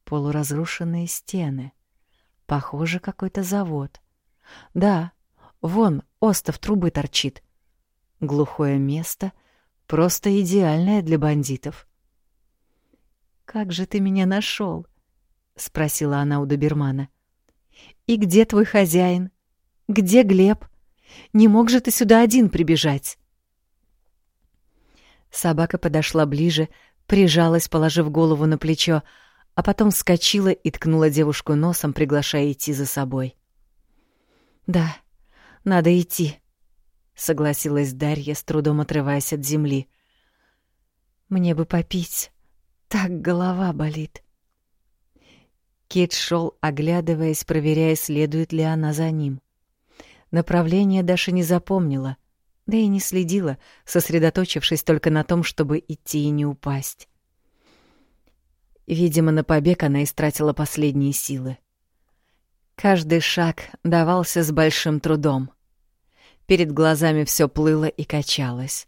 Полуразрушенные стены. Похоже, какой-то завод. Да, вон остов трубы торчит. Глухое место, просто идеальное для бандитов. «Как же ты меня нашел? спросила она у добермана. «И где твой хозяин? Где Глеб? Не мог же ты сюда один прибежать?» Собака подошла ближе, прижалась, положив голову на плечо, а потом вскочила и ткнула девушку носом, приглашая идти за собой. «Да, надо идти», — согласилась Дарья, с трудом отрываясь от земли. «Мне бы попить, так голова болит». Кит шел, оглядываясь, проверяя, следует ли она за ним. Направление Даша не запомнила, да и не следила, сосредоточившись только на том, чтобы идти и не упасть. Видимо, на побег она истратила последние силы. Каждый шаг давался с большим трудом. Перед глазами все плыло и качалось.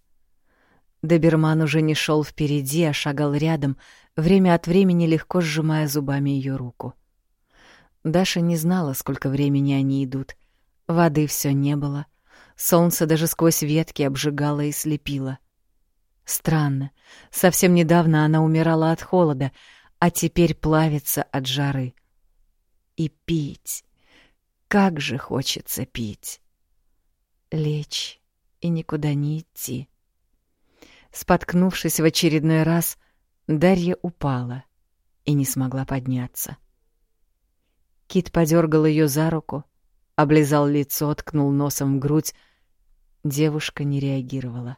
Доберман уже не шел впереди, а шагал рядом, время от времени легко сжимая зубами ее руку. Даша не знала, сколько времени они идут. Воды все не было. Солнце даже сквозь ветки обжигало и слепило. Странно. Совсем недавно она умирала от холода, а теперь плавится от жары. И пить. Как же хочется пить. Лечь и никуда не идти. Споткнувшись в очередной раз, Дарья упала и не смогла подняться. Кит подергал ее за руку, облизал лицо, ткнул носом в грудь. Девушка не реагировала.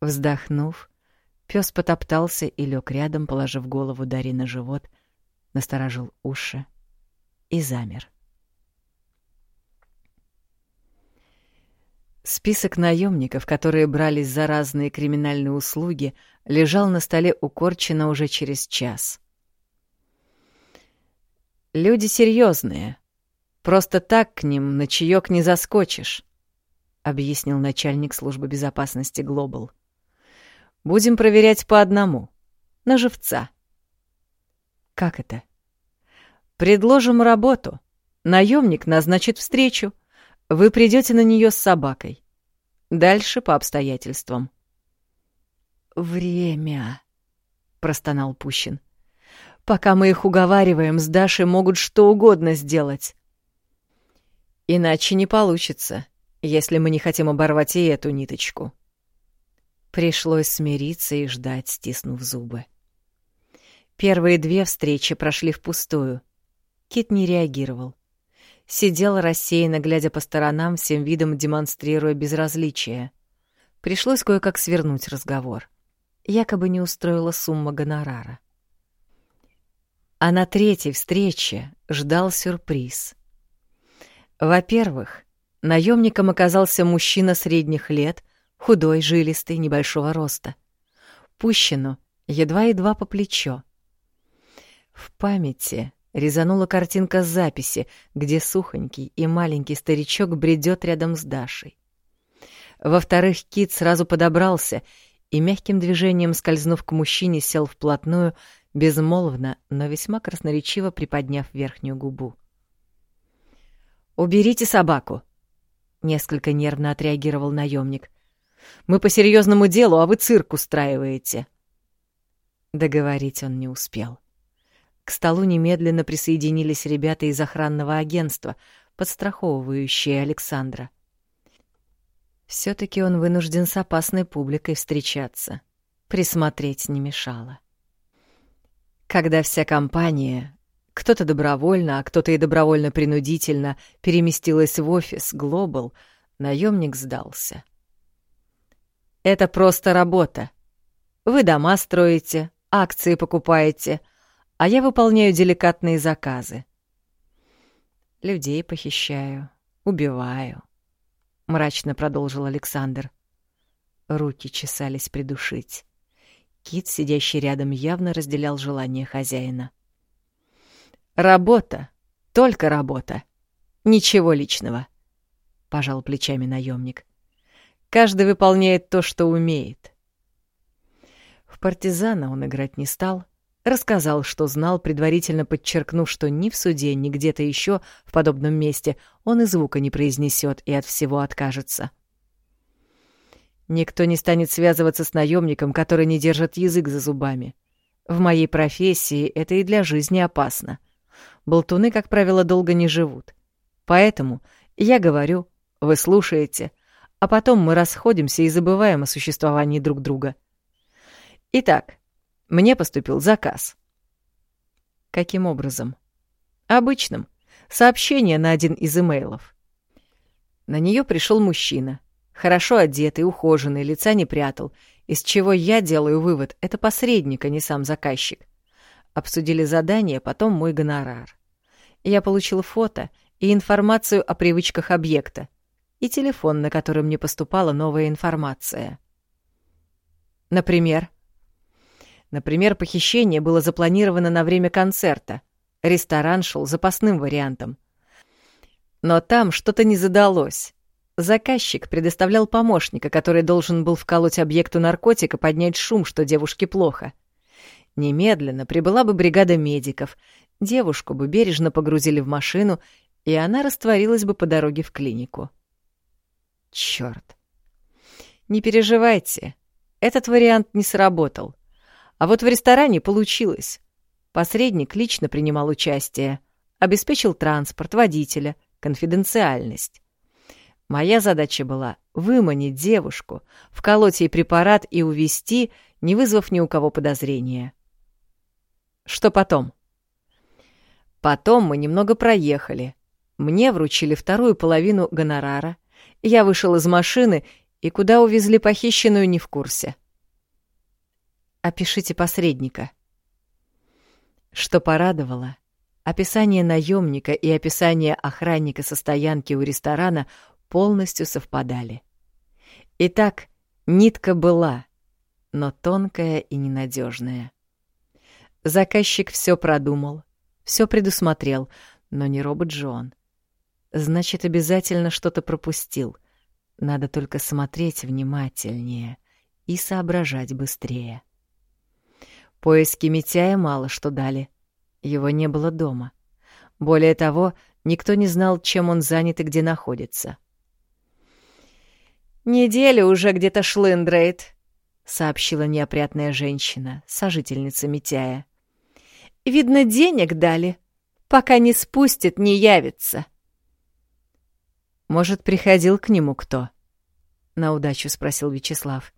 Вздохнув, Пёс потоптался и лег рядом, положив голову Дарьи на живот, насторожил уши и замер. Список наемников, которые брались за разные криминальные услуги, лежал на столе у Корчина уже через час. «Люди серьезные. Просто так к ним на чаек не заскочишь», — объяснил начальник службы безопасности Глобал. Будем проверять по одному. На живца. Как это? Предложим работу. Наемник назначит встречу. Вы придете на нее с собакой. Дальше по обстоятельствам. Время, простонал Пущин. Пока мы их уговариваем, с Дашей могут что угодно сделать. Иначе не получится, если мы не хотим оборвать и эту ниточку. Пришлось смириться и ждать, стиснув зубы. Первые две встречи прошли впустую. Кит не реагировал. Сидел рассеянно, глядя по сторонам, всем видом демонстрируя безразличие. Пришлось кое-как свернуть разговор. Якобы не устроила сумма гонорара. А на третьей встрече ждал сюрприз. Во-первых, наемником оказался мужчина средних лет худой, жилистый, небольшого роста. Пущину едва-едва по плечо. В памяти резанула картинка записи, где сухонький и маленький старичок бредет рядом с Дашей. Во-вторых, Кит сразу подобрался и мягким движением, скользнув к мужчине, сел вплотную, безмолвно, но весьма красноречиво приподняв верхнюю губу. «Уберите собаку!» — несколько нервно отреагировал наемник. «Мы по серьезному делу, а вы цирк устраиваете!» Договорить он не успел. К столу немедленно присоединились ребята из охранного агентства, подстраховывающие Александра. все таки он вынужден с опасной публикой встречаться. Присмотреть не мешало. Когда вся компания, кто-то добровольно, а кто-то и добровольно-принудительно, переместилась в офис Global, наемник сдался. «Это просто работа. Вы дома строите, акции покупаете, а я выполняю деликатные заказы. Людей похищаю, убиваю, — мрачно продолжил Александр. Руки чесались придушить. Кит, сидящий рядом, явно разделял желание хозяина. «Работа, только работа. Ничего личного», — пожал плечами наемник. «Каждый выполняет то, что умеет». В партизана он играть не стал, Рассказал, что знал, предварительно подчеркнув, что ни в суде, ни где-то еще в подобном месте он и звука не произнесет и от всего откажется. Никто не станет связываться с наемником, который не держит язык за зубами. В моей профессии это и для жизни опасно. Болтуны, как правило, долго не живут. Поэтому я говорю, вы слушаете, а потом мы расходимся и забываем о существовании друг друга. Итак, мне поступил заказ. Каким образом? Обычным. Сообщение на один из имейлов. На нее пришел мужчина. Хорошо одетый, ухоженный, лица не прятал. Из чего я делаю вывод, это посредник, а не сам заказчик. Обсудили задание, потом мой гонорар. Я получил фото и информацию о привычках объекта, и телефон, на который мне поступала новая информация. Например, Например, похищение было запланировано на время концерта. Ресторан шел запасным вариантом. Но там что-то не задалось. Заказчик предоставлял помощника, который должен был вколоть объекту наркотика, поднять шум, что девушке плохо. Немедленно прибыла бы бригада медиков, девушку бы бережно погрузили в машину, и она растворилась бы по дороге в клинику. Чёрт. Не переживайте, этот вариант не сработал. А вот в ресторане получилось. Посредник лично принимал участие, обеспечил транспорт, водителя, конфиденциальность. Моя задача была выманить девушку, вколоть ей препарат и увести, не вызвав ни у кого подозрения. Что потом? Потом мы немного проехали. Мне вручили вторую половину гонорара. Я вышел из машины, и куда увезли похищенную, не в курсе. — Опишите посредника. Что порадовало, описание наемника и описание охранника со стоянки у ресторана полностью совпадали. Итак, нитка была, но тонкая и ненадежная. Заказчик все продумал, все предусмотрел, но не робот Джон. Значит, обязательно что-то пропустил. Надо только смотреть внимательнее и соображать быстрее. Поиски Митяя мало что дали. Его не было дома. Более того, никто не знал, чем он занят и где находится. «Неделю уже где-то шлындрает», — сообщила неопрятная женщина, сожительница Митяя. «Видно, денег дали. Пока не спустит, не явится». «Может, приходил к нему кто?» — на удачу спросил Вячеслав.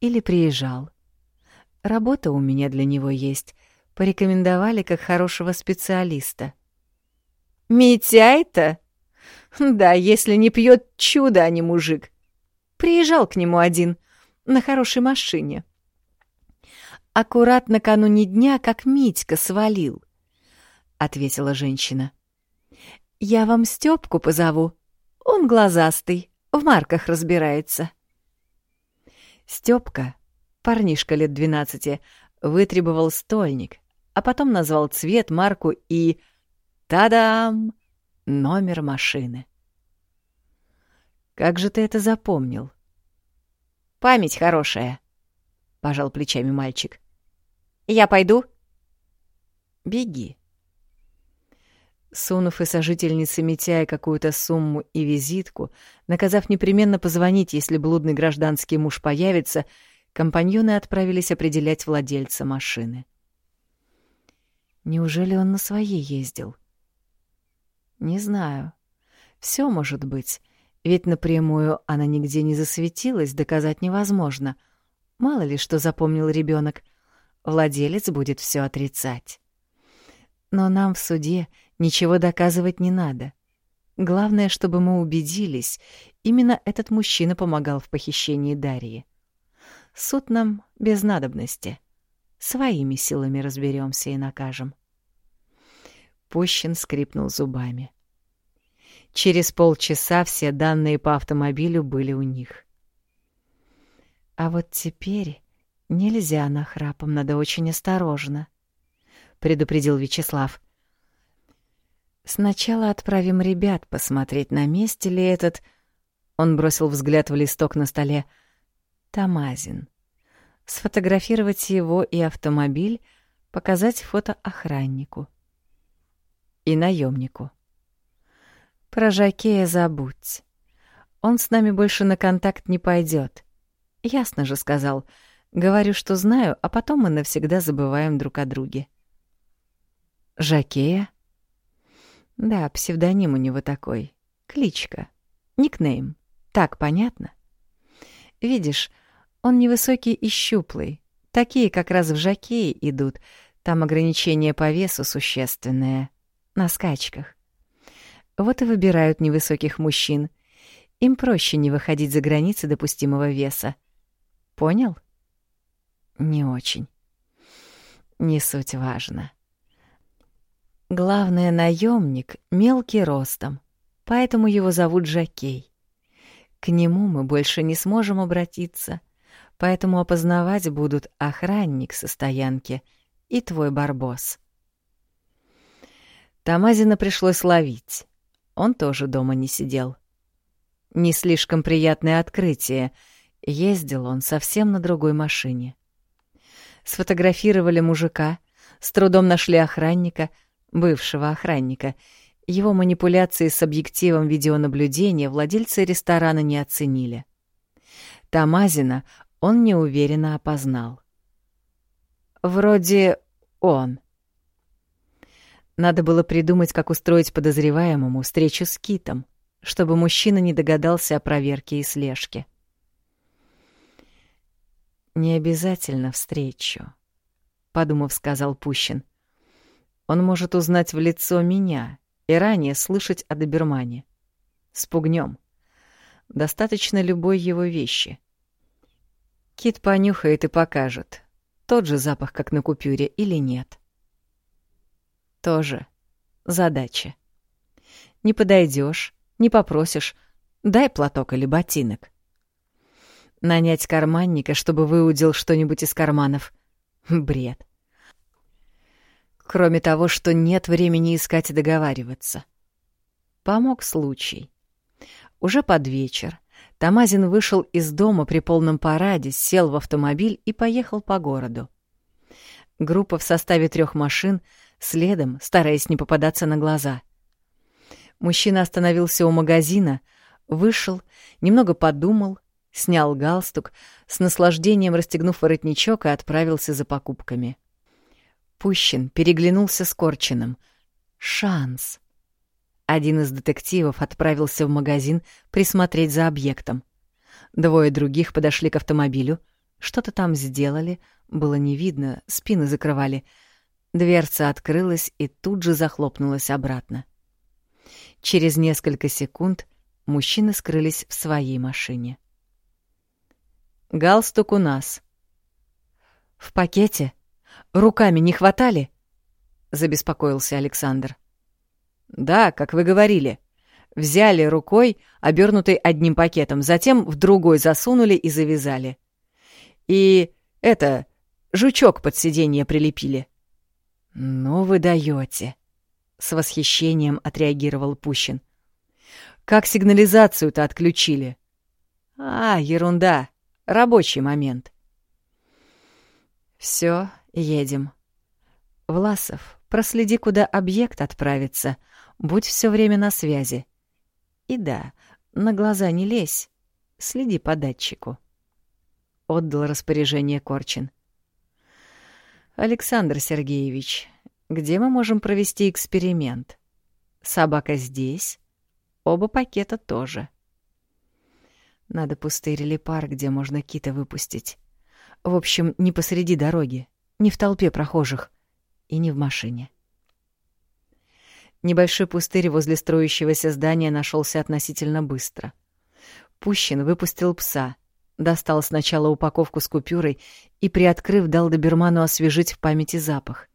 «Или приезжал?» Работа у меня для него есть. Порекомендовали как хорошего специалиста. «Митяй-то? Да, если не пьет чудо, а не мужик. Приезжал к нему один на хорошей машине. Аккурат накануне дня, как Митька свалил», — ответила женщина. «Я вам Стёпку позову. Он глазастый, в марках разбирается». Стёпка парнишка лет двенадцати, вытребовал стольник, а потом назвал цвет, марку и... Та-дам! Номер машины. Как же ты это запомнил? Память хорошая, пожал плечами мальчик. Я пойду? Беги. Сунув и сожительнице Митяя какую-то сумму и визитку, наказав непременно позвонить, если блудный гражданский муж появится, компаньоны отправились определять владельца машины. Неужели он на своей ездил? Не знаю. Все может быть. Ведь напрямую она нигде не засветилась, доказать невозможно. Мало ли что запомнил ребенок. Владелец будет все отрицать. Но нам в суде ничего доказывать не надо. Главное, чтобы мы убедились, именно этот мужчина помогал в похищении Дарьи. Суд нам без надобности. Своими силами разберемся и накажем. Пущин скрипнул зубами. Через полчаса все данные по автомобилю были у них. А вот теперь нельзя нахрапом, надо очень осторожно, предупредил Вячеслав. Сначала отправим ребят посмотреть, на месте ли этот... Он бросил взгляд в листок на столе. Тамазин. Сфотографировать его и автомобиль, показать фото охраннику. И наемнику. Про Жакея забудь. Он с нами больше на контакт не пойдет. Ясно же сказал. Говорю, что знаю, а потом мы навсегда забываем друг о друге. Жакея? Да, псевдоним у него такой. Кличка. Никнейм. Так понятно? Видишь, он невысокий и щуплый. Такие как раз в жакеи идут. Там ограничение по весу существенное. На скачках. Вот и выбирают невысоких мужчин. Им проще не выходить за границы допустимого веса. Понял? Не очень. Не суть важно. Главное, наемник мелкий ростом, поэтому его зовут Жакей. К нему мы больше не сможем обратиться, поэтому опознавать будут охранник со стоянки и твой барбос. Тамазина пришлось ловить. Он тоже дома не сидел. Не слишком приятное открытие. Ездил он совсем на другой машине. Сфотографировали мужика, с трудом нашли охранника, бывшего охранника. Его манипуляции с объективом видеонаблюдения владельцы ресторана не оценили. Тамазина он неуверенно опознал. Вроде он. Надо было придумать, как устроить подозреваемому встречу с Китом, чтобы мужчина не догадался о проверке и слежке. «Не обязательно встречу», — подумав, сказал Пущин. «Он может узнать в лицо меня и ранее слышать о добермане. Спугнем. Достаточно любой его вещи. Кит понюхает и покажет, тот же запах, как на купюре, или нет. Тоже задача. Не подойдешь, не попросишь, дай платок или ботинок. Нанять карманника, чтобы выудил что-нибудь из карманов. Бред. Кроме того, что нет времени искать и договариваться. Помог случай. Уже под вечер Тамазин вышел из дома при полном параде, сел в автомобиль и поехал по городу. Группа в составе трех машин — следом, стараясь не попадаться на глаза. Мужчина остановился у магазина, вышел, немного подумал, снял галстук, с наслаждением расстегнув воротничок и отправился за покупками. Пущин переглянулся с Корчиным. Шанс. Один из детективов отправился в магазин присмотреть за объектом. Двое других подошли к автомобилю, что-то там сделали, было не видно, спины закрывали — Дверца открылась и тут же захлопнулась обратно. Через несколько секунд мужчины скрылись в своей машине. «Галстук у нас». «В пакете? Руками не хватали?» — забеспокоился Александр. «Да, как вы говорили. Взяли рукой, обернутой одним пакетом, затем в другой засунули и завязали. И это, жучок под сиденье прилепили. «Ну вы даете!» — с восхищением отреагировал Пущин. Как сигнализацию-то отключили? А, ерунда. Рабочий момент. Все, едем. Власов, проследи, куда объект отправится. Будь все время на связи. И да, на глаза не лезь. Следи по датчику. Отдал распоряжение Корчин. Александр Сергеевич, где мы можем провести эксперимент? Собака здесь, оба пакета тоже. Надо пустырь или парк, где можно кита выпустить. В общем, не посреди дороги, не в толпе прохожих и не в машине. Небольшой пустырь возле строящегося здания нашелся относительно быстро. Пущин выпустил пса, Достал сначала упаковку с купюрой и, приоткрыв, дал доберману освежить в памяти запах.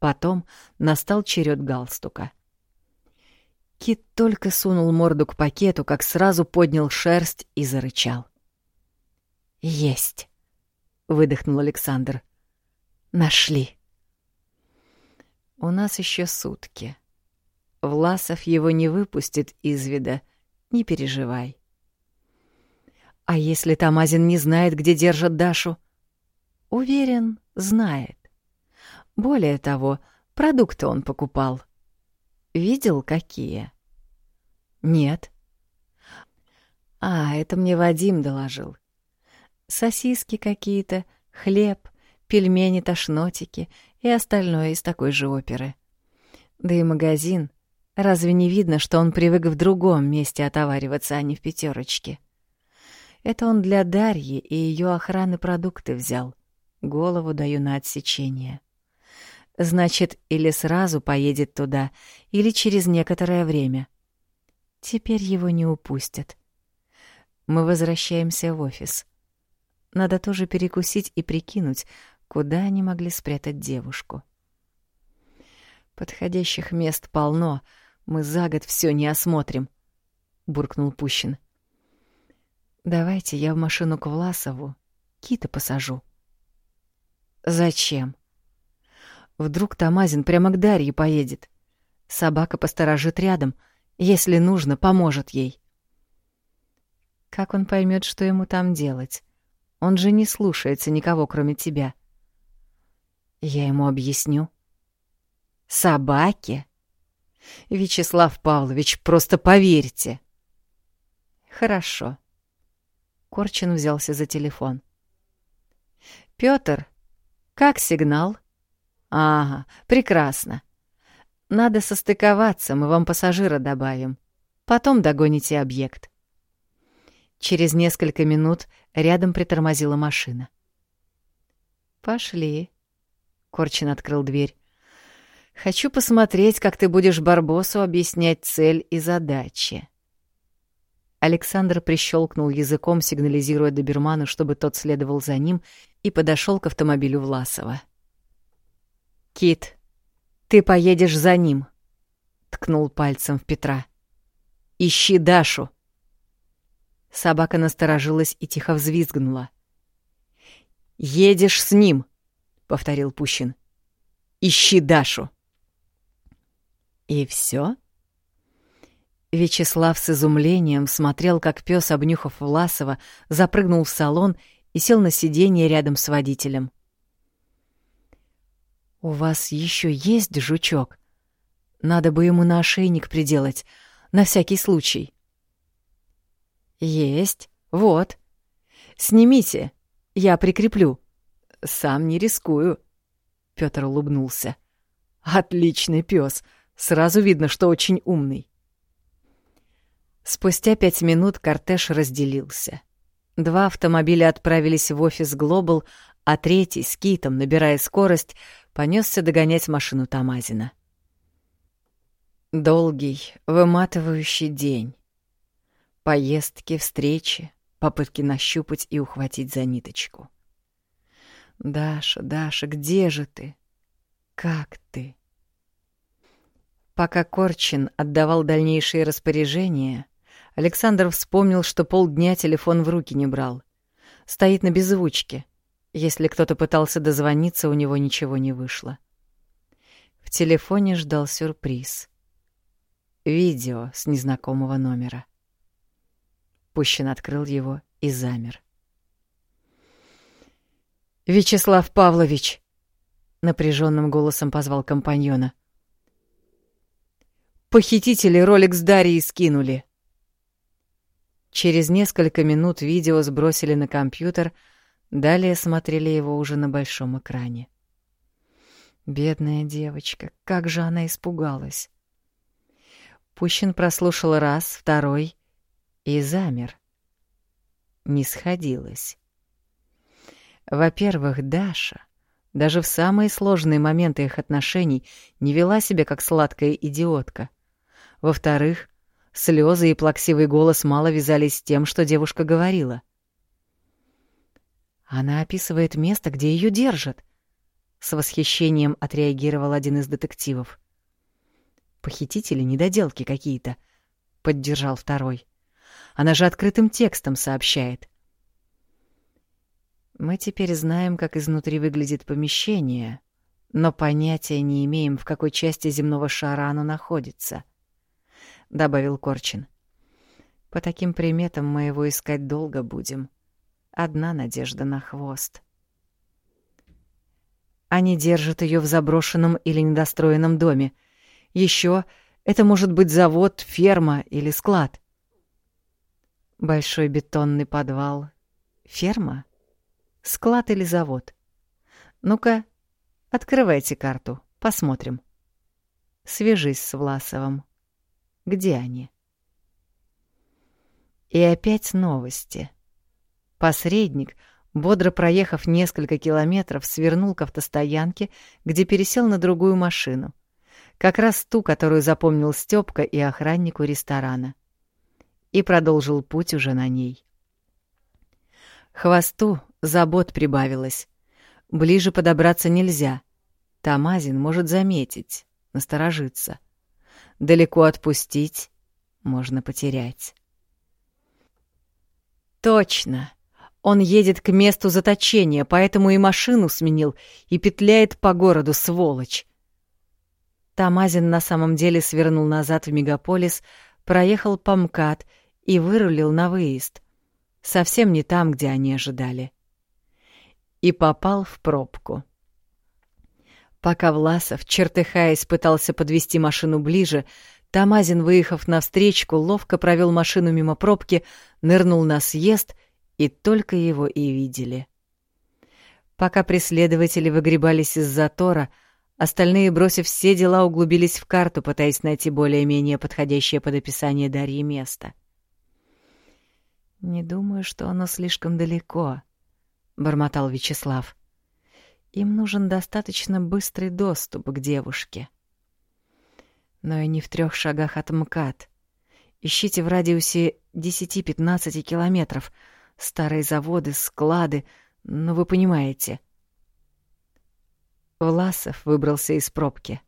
Потом настал черед галстука. Кит только сунул морду к пакету, как сразу поднял шерсть и зарычал. «Есть!» — выдохнул Александр. «Нашли!» «У нас еще сутки. Власов его не выпустит из вида, не переживай. А если Тамазин не знает, где держат Дашу? Уверен, знает. Более того, продукты он покупал. Видел, какие? Нет. А, это мне Вадим доложил. Сосиски какие-то, хлеб, пельмени-тошнотики и остальное из такой же оперы. Да и магазин. Разве не видно, что он привык в другом месте отовариваться, а не в пятерочке? — это он для Дарьи и ее охраны продукты взял. Голову даю на отсечение. Значит, или сразу поедет туда, или через некоторое время. Теперь его не упустят. Мы возвращаемся в офис. Надо тоже перекусить и прикинуть, куда они могли спрятать девушку. Подходящих мест полно, мы за год все не осмотрим, буркнул Пущин. Давайте я в машину к Власову кита посажу. Зачем? Вдруг Тамазин прямо к Дарье поедет. Собака посторожит рядом, если нужно, поможет ей. Как он поймет, что ему там делать? Он же не слушается никого, кроме тебя. Я ему объясню. Собаке? Вячеслав Павлович, просто поверьте. Хорошо. Корчин взялся за телефон. «Пётр, как сигнал?» «Ага, прекрасно. Надо состыковаться, мы вам пассажира добавим. Потом догоните объект». Через несколько минут рядом притормозила машина. «Пошли», — Корчин открыл дверь. «Хочу посмотреть, как ты будешь Барбосу объяснять цель и задачи». Александр прищелкнул языком, сигнализируя доберману, чтобы тот следовал за ним, и подошел к автомобилю Власова. «Кит, ты поедешь за ним», — ткнул пальцем в Петра. «Ищи Дашу». Собака насторожилась и тихо взвизгнула. «Едешь с ним», — повторил Пущин. «Ищи Дашу». «И все? Вячеслав с изумлением смотрел, как пес, обнюхав Власова, запрыгнул в салон и сел на сиденье рядом с водителем. «У вас еще есть жучок? Надо бы ему на ошейник приделать, на всякий случай». «Есть, вот. Снимите, я прикреплю. Сам не рискую», — Пётр улыбнулся. «Отличный пес, сразу видно, что очень умный». Спустя пять минут кортеж разделился. Два автомобиля отправились в офис «Глобал», а третий, с Китом, набирая скорость, понесся догонять машину Тамазина. Долгий, выматывающий день. Поездки, встречи, попытки нащупать и ухватить за ниточку. «Даша, Даша, где же ты? Как ты?» Пока Корчин отдавал дальнейшие распоряжения, Александр вспомнил, что полдня телефон в руки не брал. Стоит на беззвучке. Если кто-то пытался дозвониться, у него ничего не вышло. В телефоне ждал сюрприз. Видео с незнакомого номера. Пущин открыл его и замер. «Вячеслав Павлович!» — напряженным голосом позвал компаньона. «Похитители ролик с Дарьей скинули». Через несколько минут видео сбросили на компьютер, далее смотрели его уже на большом экране. Бедная девочка, как же она испугалась. Пущин прослушал раз, второй и замер. Не сходилось. Во-первых, Даша даже в самые сложные моменты их отношений не вела себя как сладкая идиотка. Во-вторых, слезы и плаксивый голос мало вязались с тем, что девушка говорила. Она описывает место, где ее держат. С восхищением отреагировал один из детективов. Похитители недоделки какие-то, поддержал второй. Она же открытым текстом сообщает. Мы теперь знаем, как изнутри выглядит помещение, но понятия не имеем, в какой части земного шара оно находится, добавил Корчин. По таким приметам мы его искать долго будем. Одна надежда на хвост. Они держат ее в заброшенном или недостроенном доме. Еще это может быть завод, ферма или склад. Большой бетонный подвал. Ферма? Склад или завод? Ну-ка, открывайте карту, посмотрим. Свяжись с Власовым. Где они? И опять новости. Посредник, бодро проехав несколько километров, свернул к автостоянке, где пересел на другую машину. Как раз ту, которую запомнил Стёпка и охраннику ресторана. И продолжил путь уже на ней. Хвосту забот прибавилось. Ближе подобраться нельзя. Тамазин может заметить, насторожиться. Далеко отпустить можно потерять. Точно. Он едет к месту заточения, поэтому и машину сменил, и петляет по городу, сволочь. Тамазин на самом деле свернул назад в мегаполис, проехал по МКАД и вырулил на выезд. Совсем не там, где они ожидали. И попал в пробку. Пока Власов, чертыхаясь, пытался подвести машину ближе, Тамазин, выехав навстречку, ловко провел машину мимо пробки, нырнул на съезд, и только его и видели. Пока преследователи выгребались из затора, остальные, бросив все дела, углубились в карту, пытаясь найти более-менее подходящее под описание Дарьи место. «Не думаю, что оно слишком далеко», — бормотал Вячеслав. «Им нужен достаточно быстрый доступ к девушке». Но и не в трех шагах от МКАД. Ищите в радиусе 10-15 километров. Старые заводы, склады, ну вы понимаете. Власов выбрался из пробки.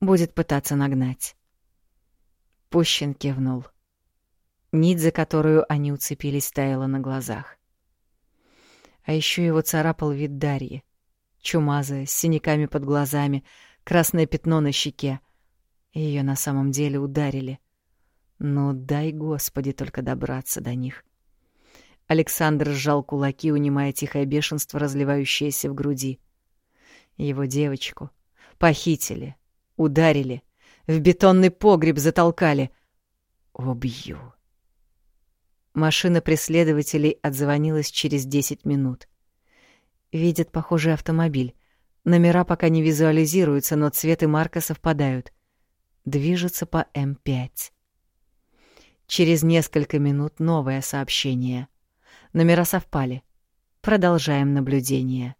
Будет пытаться нагнать. Пущин кивнул. — Нить, за которую они уцепились, таяла на глазах. А еще его царапал вид Дарьи. Чумазая, с синяками под глазами, красное пятно на щеке. Ее на самом деле ударили. Ну, дай, Господи, только добраться до них. Александр сжал кулаки, унимая тихое бешенство, разливающееся в груди. Его девочку похитили, ударили, в бетонный погреб затолкали. Убью. Машина преследователей отзвонилась через 10 минут. Видят похожий автомобиль. Номера пока не визуализируются, но цвет и марка совпадают. Движется по М5. Через несколько минут новое сообщение. Номера совпали. Продолжаем наблюдение.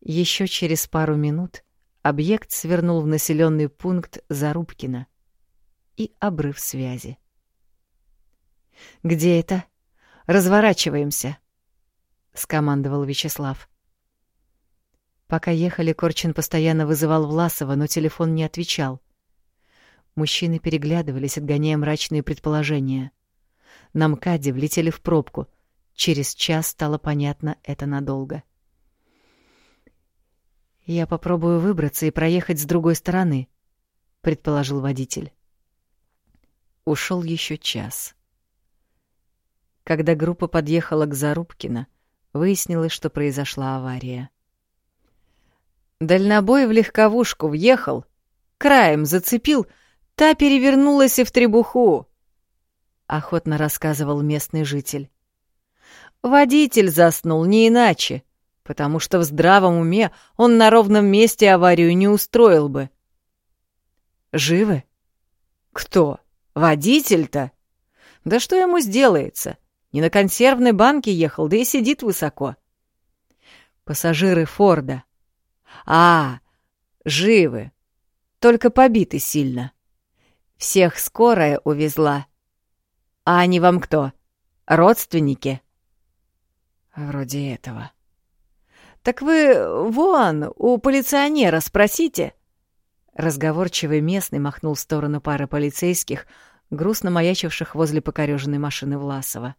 Еще через пару минут объект свернул в населенный пункт Зарубкино и обрыв связи. «Где это? Разворачиваемся!» — скомандовал Вячеслав. Пока ехали, Корчин постоянно вызывал Власова, но телефон не отвечал. Мужчины переглядывались, отгоняя мрачные предположения. На МКАДе влетели в пробку. Через час стало понятно это надолго. «Я попробую выбраться и проехать с другой стороны», — предположил водитель. Ушел еще час. Когда группа подъехала к Зарубкино, выяснилось, что произошла авария. Дальнобой в легковушку въехал, краем зацепил, та перевернулась и в требуху, — охотно рассказывал местный житель. Водитель заснул не иначе, потому что в здравом уме он на ровном месте аварию не устроил бы. Живы? Кто? Водитель-то? Да что ему сделается? Не на консервной банке ехал, да и сидит высоко. Пассажиры Форда. А, живы. Только побиты сильно. Всех скорая увезла. А они вам кто? Родственники? Вроде этого. Так вы вон, у полиционера спросите. Разговорчивый местный махнул в сторону пары полицейских, грустно маячивших возле покореженной машины Власова.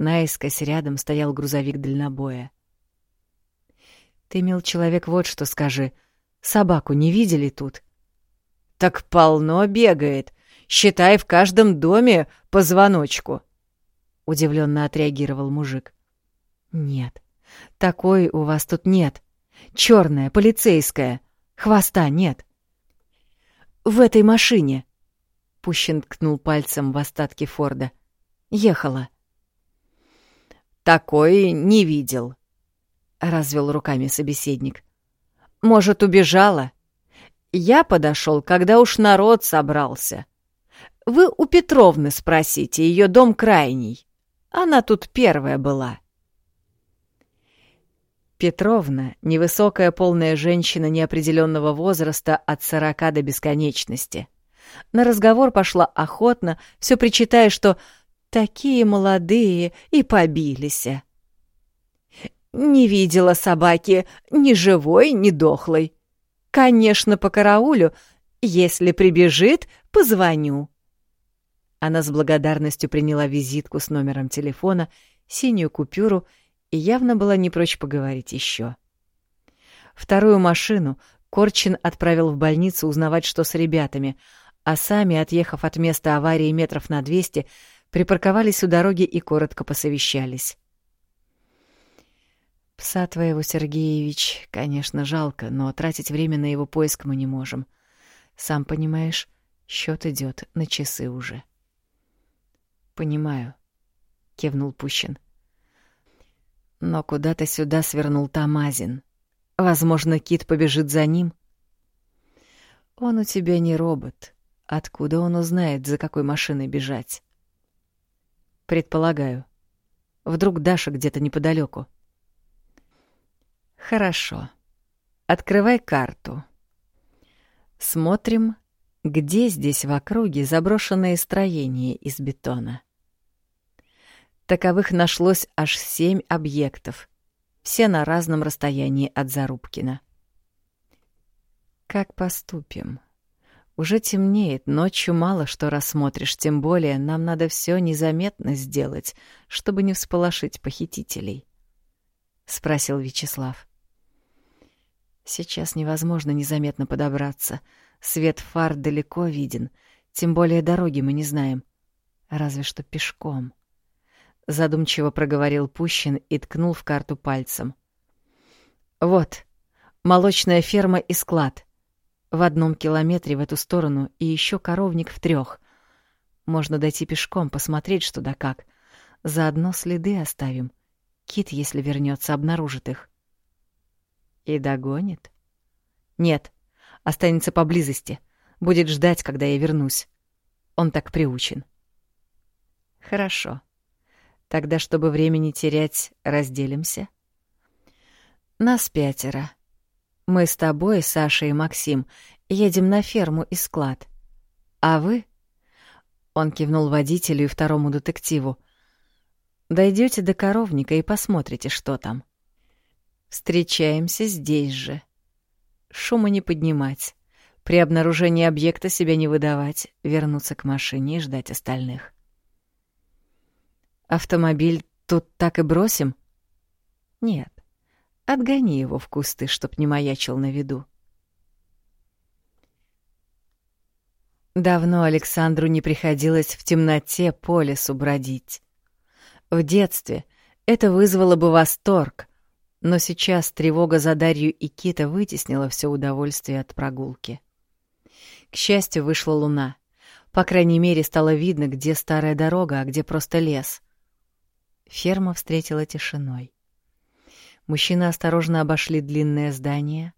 Наискось рядом стоял грузовик дальнобоя. «Ты, мил человек, вот что скажи. Собаку не видели тут?» «Так полно бегает. Считай, в каждом доме по звоночку», — удивленно отреагировал мужик. «Нет, такой у вас тут нет. Черная, полицейская. Хвоста нет». «В этой машине», — Пущин ткнул пальцем в остатки Форда, — «ехала». Такой не видел, развел руками собеседник. Может, убежала? Я подошел, когда уж народ собрался. Вы у Петровны спросите, ее дом крайний. Она тут первая была. Петровна — невысокая полная женщина неопределенного возраста от сорока до бесконечности. На разговор пошла охотно, все причитая, что Такие молодые и побились. Не видела собаки ни живой, ни дохлой. Конечно, по караулю. Если прибежит, позвоню. Она с благодарностью приняла визитку с номером телефона, синюю купюру и явно была не прочь поговорить еще. Вторую машину Корчин отправил в больницу узнавать, что с ребятами, а сами, отъехав от места аварии метров на двести, припарковались у дороги и коротко посовещались. «Пса твоего, Сергеевич, конечно, жалко, но тратить время на его поиск мы не можем. Сам понимаешь, счет идет на часы уже». «Понимаю», — кивнул Пущин. «Но куда-то сюда свернул Тамазин. Возможно, Кит побежит за ним». «Он у тебя не робот. Откуда он узнает, за какой машиной бежать?» Предполагаю. Вдруг Даша где-то неподалеку. Хорошо. Открывай карту. Смотрим, где здесь в округе заброшенные строения из бетона. Таковых нашлось аж семь объектов, все на разном расстоянии от Зарубкина. Как поступим? Уже темнеет, ночью мало что рассмотришь, тем более нам надо все незаметно сделать, чтобы не всполошить похитителей. Спросил Вячеслав. Сейчас невозможно незаметно подобраться. Свет фар далеко виден, тем более дороги мы не знаем. Разве что пешком. Задумчиво проговорил Пущин и ткнул в карту пальцем. Вот, молочная ферма и склад — в одном километре в эту сторону и еще коровник в трех. Можно дойти пешком, посмотреть что да как. Заодно следы оставим. Кит, если вернется, обнаружит их. И догонит? Нет, останется поблизости. Будет ждать, когда я вернусь. Он так приучен. Хорошо. Тогда, чтобы времени терять, разделимся. Нас пятеро. Мы с тобой, Саша и Максим, едем на ферму и склад. А вы...» Он кивнул водителю и второму детективу. «Дойдете до коровника и посмотрите, что там. Встречаемся здесь же. Шума не поднимать. При обнаружении объекта себя не выдавать, вернуться к машине и ждать остальных. Автомобиль тут так и бросим? Нет. Отгони его в кусты, чтоб не маячил на виду. Давно Александру не приходилось в темноте по лесу бродить. В детстве это вызвало бы восторг, но сейчас тревога за Дарью и Кита вытеснила все удовольствие от прогулки. К счастью, вышла луна. По крайней мере, стало видно, где старая дорога, а где просто лес. Ферма встретила тишиной. Мужчины осторожно обошли длинное здание.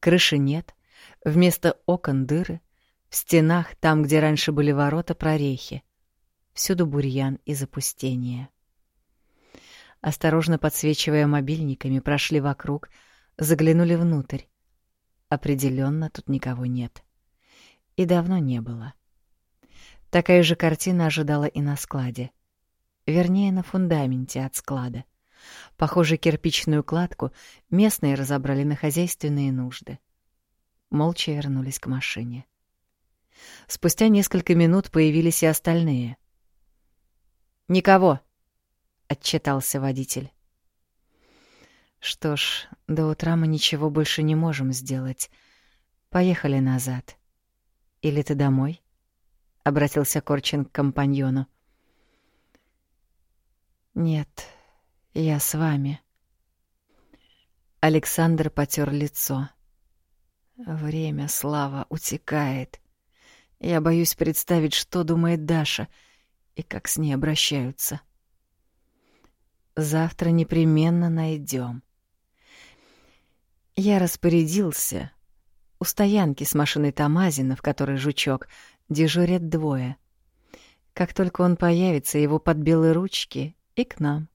Крыши нет, вместо окон дыры, в стенах, там, где раньше были ворота, прорехи. Всюду бурьян и запустение. Осторожно подсвечивая мобильниками, прошли вокруг, заглянули внутрь. Определенно тут никого нет. И давно не было. Такая же картина ожидала и на складе. Вернее, на фундаменте от склада. Похоже, кирпичную кладку местные разобрали на хозяйственные нужды. Молча вернулись к машине. Спустя несколько минут появились и остальные. «Никого», — отчитался водитель. «Что ж, до утра мы ничего больше не можем сделать. Поехали назад. Или ты домой?» — обратился Корчин к компаньону. «Нет, я с вами». Александр потер лицо. Время, слава, утекает. Я боюсь представить, что думает Даша и как с ней обращаются. Завтра непременно найдем. Я распорядился. У стоянки с машиной Тамазина, в которой жучок, дежурят двое. Как только он появится, его под белые ручки и к нам.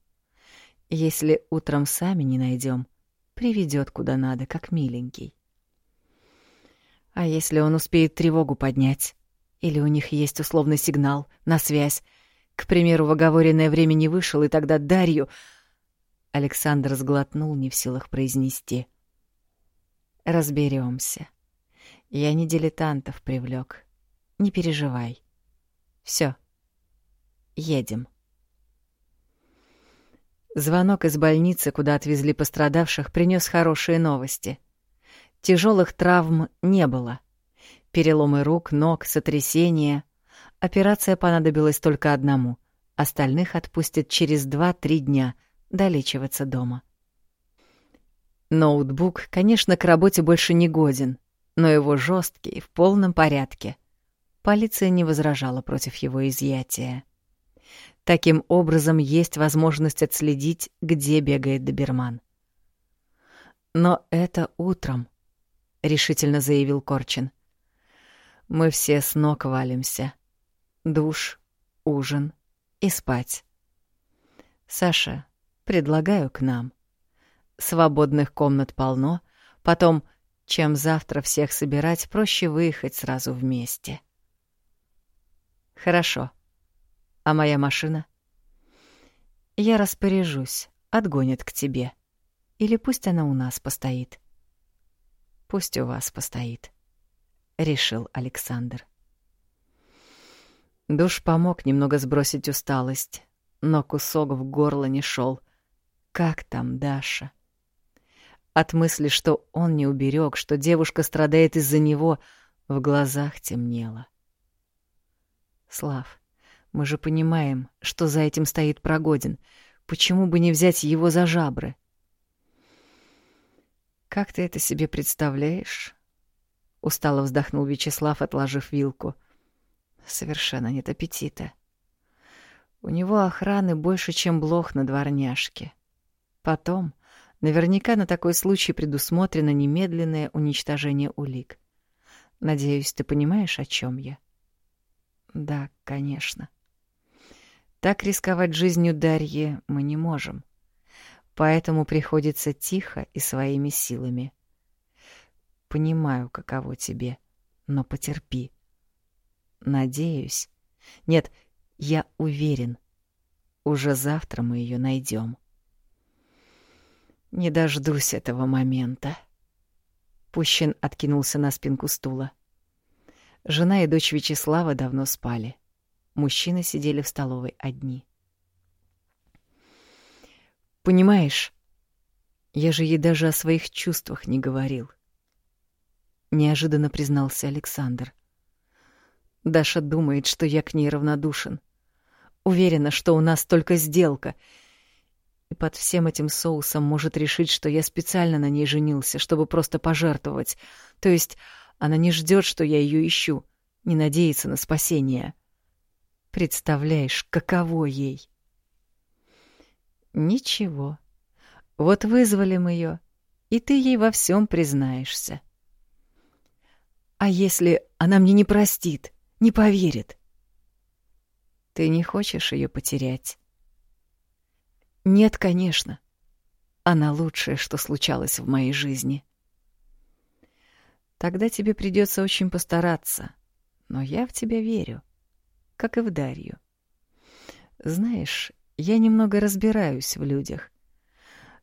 Если утром сами не найдем, приведет куда надо, как миленький. А если он успеет тревогу поднять? Или у них есть условный сигнал на связь? К примеру, в оговоренное время не вышел, и тогда Дарью... Александр сглотнул, не в силах произнести. Разберемся. Я не дилетантов привлек. Не переживай. Все. Едем. Звонок из больницы, куда отвезли пострадавших, принес хорошие новости. Тяжелых травм не было. Переломы рук, ног, сотрясения. Операция понадобилась только одному. Остальных отпустят через 2-3 дня долечиваться дома. Ноутбук, конечно, к работе больше не годен, но его жесткий, в полном порядке. Полиция не возражала против его изъятия. Таким образом, есть возможность отследить, где бегает доберман. Но это утром — решительно заявил Корчин. Мы все с ног валимся. Душ, ужин и спать. Саша, предлагаю к нам. Свободных комнат полно, потом, чем завтра всех собирать, проще выехать сразу вместе. Хорошо. А моя машина? Я распоряжусь, отгонят к тебе. Или пусть она у нас постоит. Пусть у вас постоит, решил Александр. Душ помог немного сбросить усталость, но кусок в горло не шел. Как там Даша? От мысли, что он не уберег, что девушка страдает из-за него, в глазах темнело. Слав, мы же понимаем, что за этим стоит Прогодин. Почему бы не взять его за жабры? Как ты это себе представляешь? Устало вздохнул Вячеслав, отложив вилку. Совершенно нет аппетита. У него охраны больше, чем блох на дворняжке. Потом, наверняка на такой случай предусмотрено немедленное уничтожение улик. Надеюсь, ты понимаешь, о чем я? Да, конечно. Так рисковать жизнью Дарьи мы не можем поэтому приходится тихо и своими силами. Понимаю, каково тебе, но потерпи. Надеюсь. Нет, я уверен. Уже завтра мы ее найдем. Не дождусь этого момента. Пущин откинулся на спинку стула. Жена и дочь Вячеслава давно спали. Мужчины сидели в столовой одни. Понимаешь, я же ей даже о своих чувствах не говорил. Неожиданно признался Александр. Даша думает, что я к ней равнодушен. Уверена, что у нас только сделка. И под всем этим соусом может решить, что я специально на ней женился, чтобы просто пожертвовать. То есть она не ждет, что я ее ищу, не надеется на спасение. Представляешь, каково ей? Ничего. Вот вызволим ее, и ты ей во всем признаешься. А если она мне не простит, не поверит? Ты не хочешь ее потерять? Нет, конечно. Она лучшее, что случалось в моей жизни. Тогда тебе придется очень постараться. Но я в тебя верю, как и в Дарью. Знаешь, я немного разбираюсь в людях.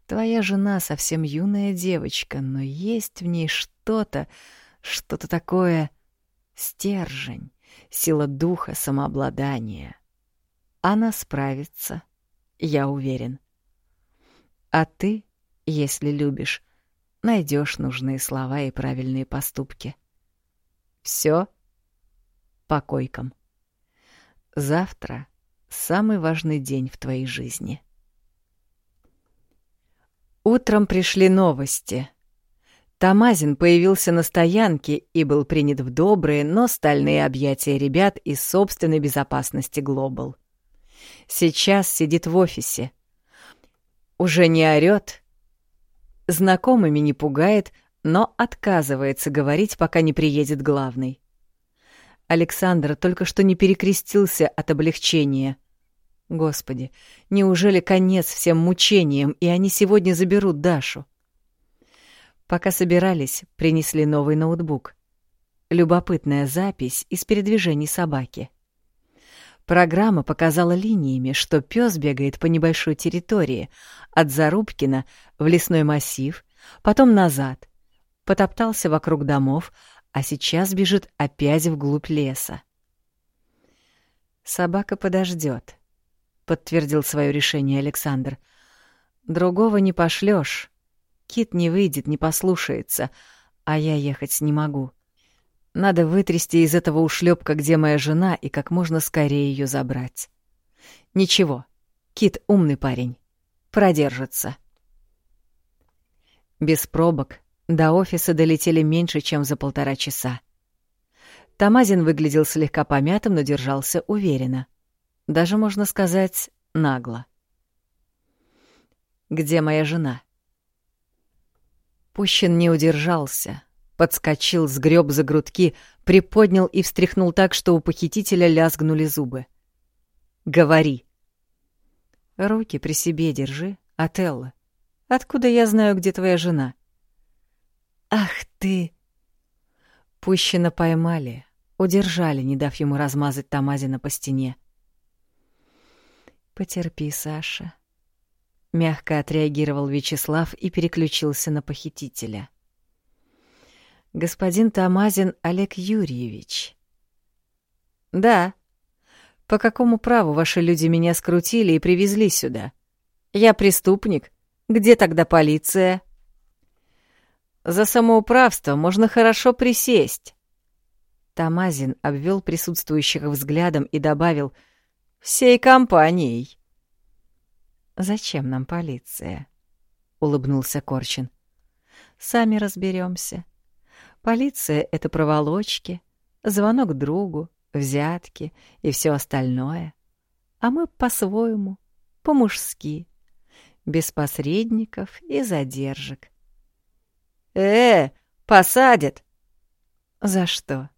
Твоя жена совсем юная девочка, но есть в ней что-то, что-то такое стержень, сила духа, самообладание. Она справится, я уверен. А ты, если любишь, найдешь нужные слова и правильные поступки. Все по койкам. Завтра самый важный день в твоей жизни. Утром пришли новости. Тамазин появился на стоянке и был принят в добрые, но стальные объятия ребят из собственной безопасности Глобал. Сейчас сидит в офисе. Уже не орёт, знакомыми не пугает, но отказывается говорить, пока не приедет главный. Александр только что не перекрестился от облегчения. Господи, неужели конец всем мучениям, и они сегодня заберут Дашу? Пока собирались, принесли новый ноутбук. Любопытная запись из передвижений собаки. Программа показала линиями, что пес бегает по небольшой территории, от Зарубкина в лесной массив, потом назад, потоптался вокруг домов, а сейчас бежит опять вглубь леса. «Собака подождет», — подтвердил свое решение Александр. «Другого не пошлешь. Кит не выйдет, не послушается, а я ехать не могу. Надо вытрясти из этого ушлепка, где моя жена, и как можно скорее ее забрать. Ничего, Кит умный парень, продержится». Без пробок до офиса долетели меньше, чем за полтора часа. Тамазин выглядел слегка помятым, но держался уверенно. Даже, можно сказать, нагло. «Где моя жена?» Пущин не удержался, подскочил, сгреб за грудки, приподнял и встряхнул так, что у похитителя лязгнули зубы. «Говори!» «Руки при себе держи, Отелло. Откуда я знаю, где твоя жена?» «Ах ты!» Пущина поймали, удержали, не дав ему размазать Тамазина по стене. «Потерпи, Саша», — мягко отреагировал Вячеслав и переключился на похитителя. «Господин Тамазин Олег Юрьевич». «Да. По какому праву ваши люди меня скрутили и привезли сюда? Я преступник. Где тогда полиция?» За самоуправство можно хорошо присесть. Тамазин обвел присутствующих взглядом и добавил «всей компанией». «Зачем нам полиция?» — улыбнулся Корчин. «Сами разберемся. Полиция — это проволочки, звонок другу, взятки и все остальное. А мы по-своему, по-мужски, без посредников и задержек. «Э, посадят!» «За что?»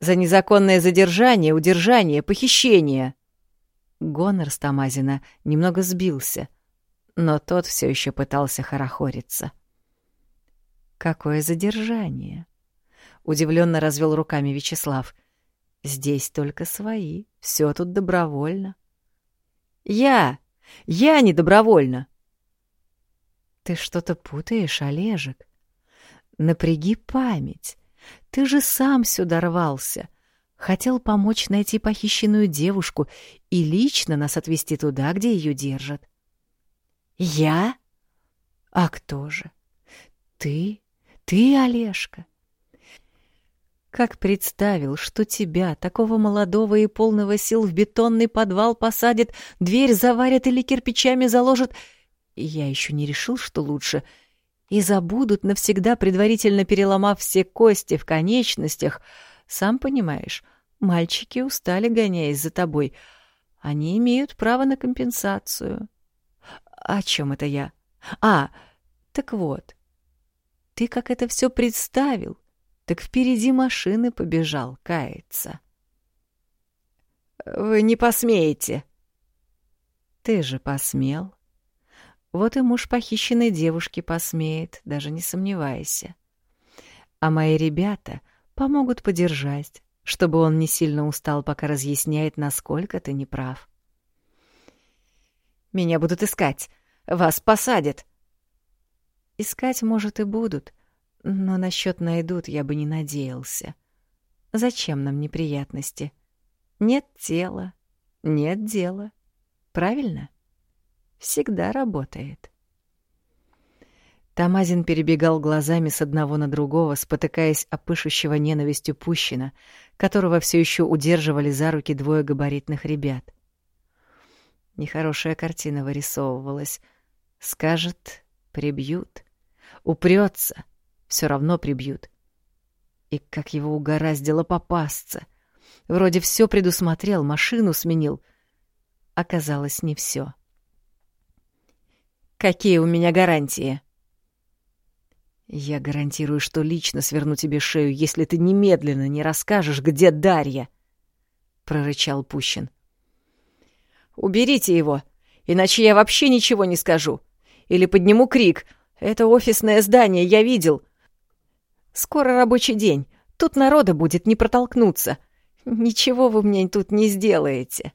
«За незаконное задержание, удержание, похищение!» Гонор Стамазина немного сбился, но тот все еще пытался хорохориться. «Какое задержание?» — удивленно развел руками Вячеслав. «Здесь только свои, все тут добровольно». «Я! Я не добровольно!» Ты что-то путаешь, Олежек. Напряги память. Ты же сам сюда рвался. Хотел помочь найти похищенную девушку и лично нас отвезти туда, где ее держат. Я? А кто же? Ты? Ты, Олежка? Как представил, что тебя, такого молодого и полного сил, в бетонный подвал посадят, дверь заварят или кирпичами заложат, я еще не решил, что лучше, и забудут навсегда, предварительно переломав все кости в конечностях. Сам понимаешь, мальчики устали, гоняясь за тобой. Они имеют право на компенсацию. О чем это я? А, так вот, ты как это все представил? так впереди машины побежал каяться. «Вы не посмеете!» «Ты же посмел!» Вот и муж похищенной девушки посмеет, даже не сомневайся. А мои ребята помогут подержать, чтобы он не сильно устал, пока разъясняет, насколько ты неправ. «Меня будут искать, вас посадят!» Искать, может, и будут, но насчет найдут я бы не надеялся. Зачем нам неприятности? Нет тела, нет дела. Правильно? Всегда работает. Тамазин перебегал глазами с одного на другого, спотыкаясь о пышущего ненавистью Пущина, которого все еще удерживали за руки двое габаритных ребят. Нехорошая картина вырисовывалась. Скажет, прибьют. Упрется — все равно прибьют. И как его угораздило попасться. Вроде все предусмотрел, машину сменил. Оказалось, не все. «Какие у меня гарантии?» «Я гарантирую, что лично сверну тебе шею, если ты немедленно не расскажешь, где Дарья!» — прорычал Пущин. «Уберите его, иначе я вообще ничего не скажу. Или подниму крик. Это офисное здание, я видел. Скоро рабочий день. Тут народа будет не протолкнуться. Ничего вы мне тут не сделаете.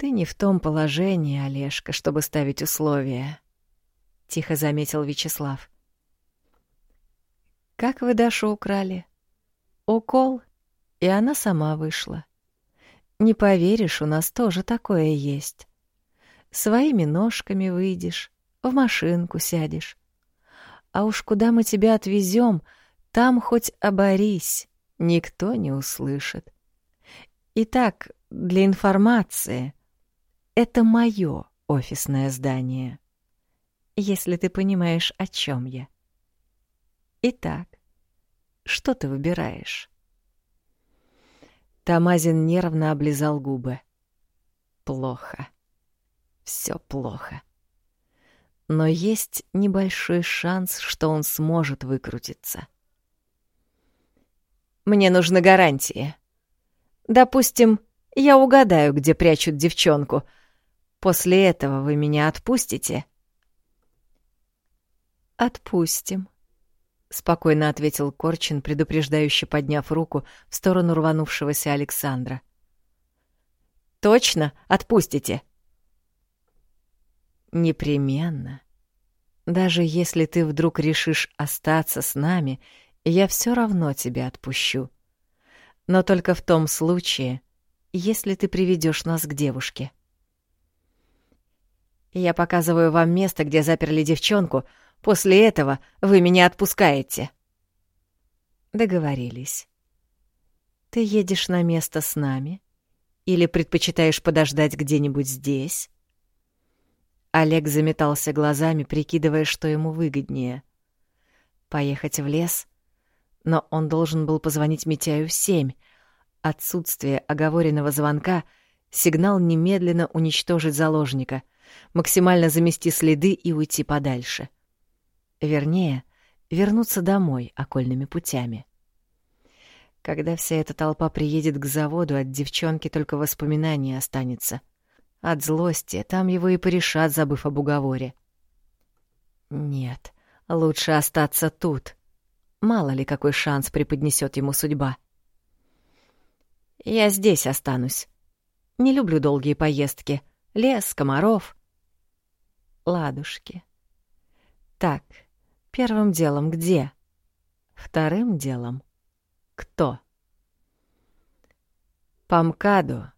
Ты не в том положении, Олежка, чтобы ставить условия, тихо заметил Вячеслав. Как вы Дашу украли? Укол, и она сама вышла. Не поверишь, у нас тоже такое есть. Своими ножками выйдешь, в машинку сядешь. А уж куда мы тебя отвезем, там хоть оборись, никто не услышит. Итак, для информации, это мое офисное здание, если ты понимаешь, о чем я. Итак, что ты выбираешь? Тамазин нервно облизал губы. Плохо. Все плохо но есть небольшой шанс, что он сможет выкрутиться. Мне нужны гарантии. Допустим, я угадаю, где прячут девчонку. После этого вы меня отпустите? Отпустим, спокойно ответил Корчин, предупреждающе подняв руку в сторону рванувшегося Александра. Точно отпустите? Непременно. Даже если ты вдруг решишь остаться с нами, я все равно тебя отпущу. Но только в том случае, если ты приведешь нас к девушке. Я показываю вам место, где заперли девчонку. После этого вы меня отпускаете. Договорились. Ты едешь на место с нами или предпочитаешь подождать где-нибудь здесь? Олег заметался глазами, прикидывая, что ему выгоднее. Поехать в лес? Но он должен был позвонить Митяю в семь. Отсутствие оговоренного звонка — сигнал немедленно уничтожить заложника, максимально замести следы и уйти подальше. Вернее, вернуться домой окольными путями. Когда вся эта толпа приедет к заводу, от девчонки только воспоминания останется — от злости там его и порешат, забыв об уговоре. Нет, лучше остаться тут. Мало ли какой шанс преподнесет ему судьба. Я здесь останусь. Не люблю долгие поездки. Лес, комаров. Ладушки. Так, первым делом где? Вторым делом кто? По МКАДу,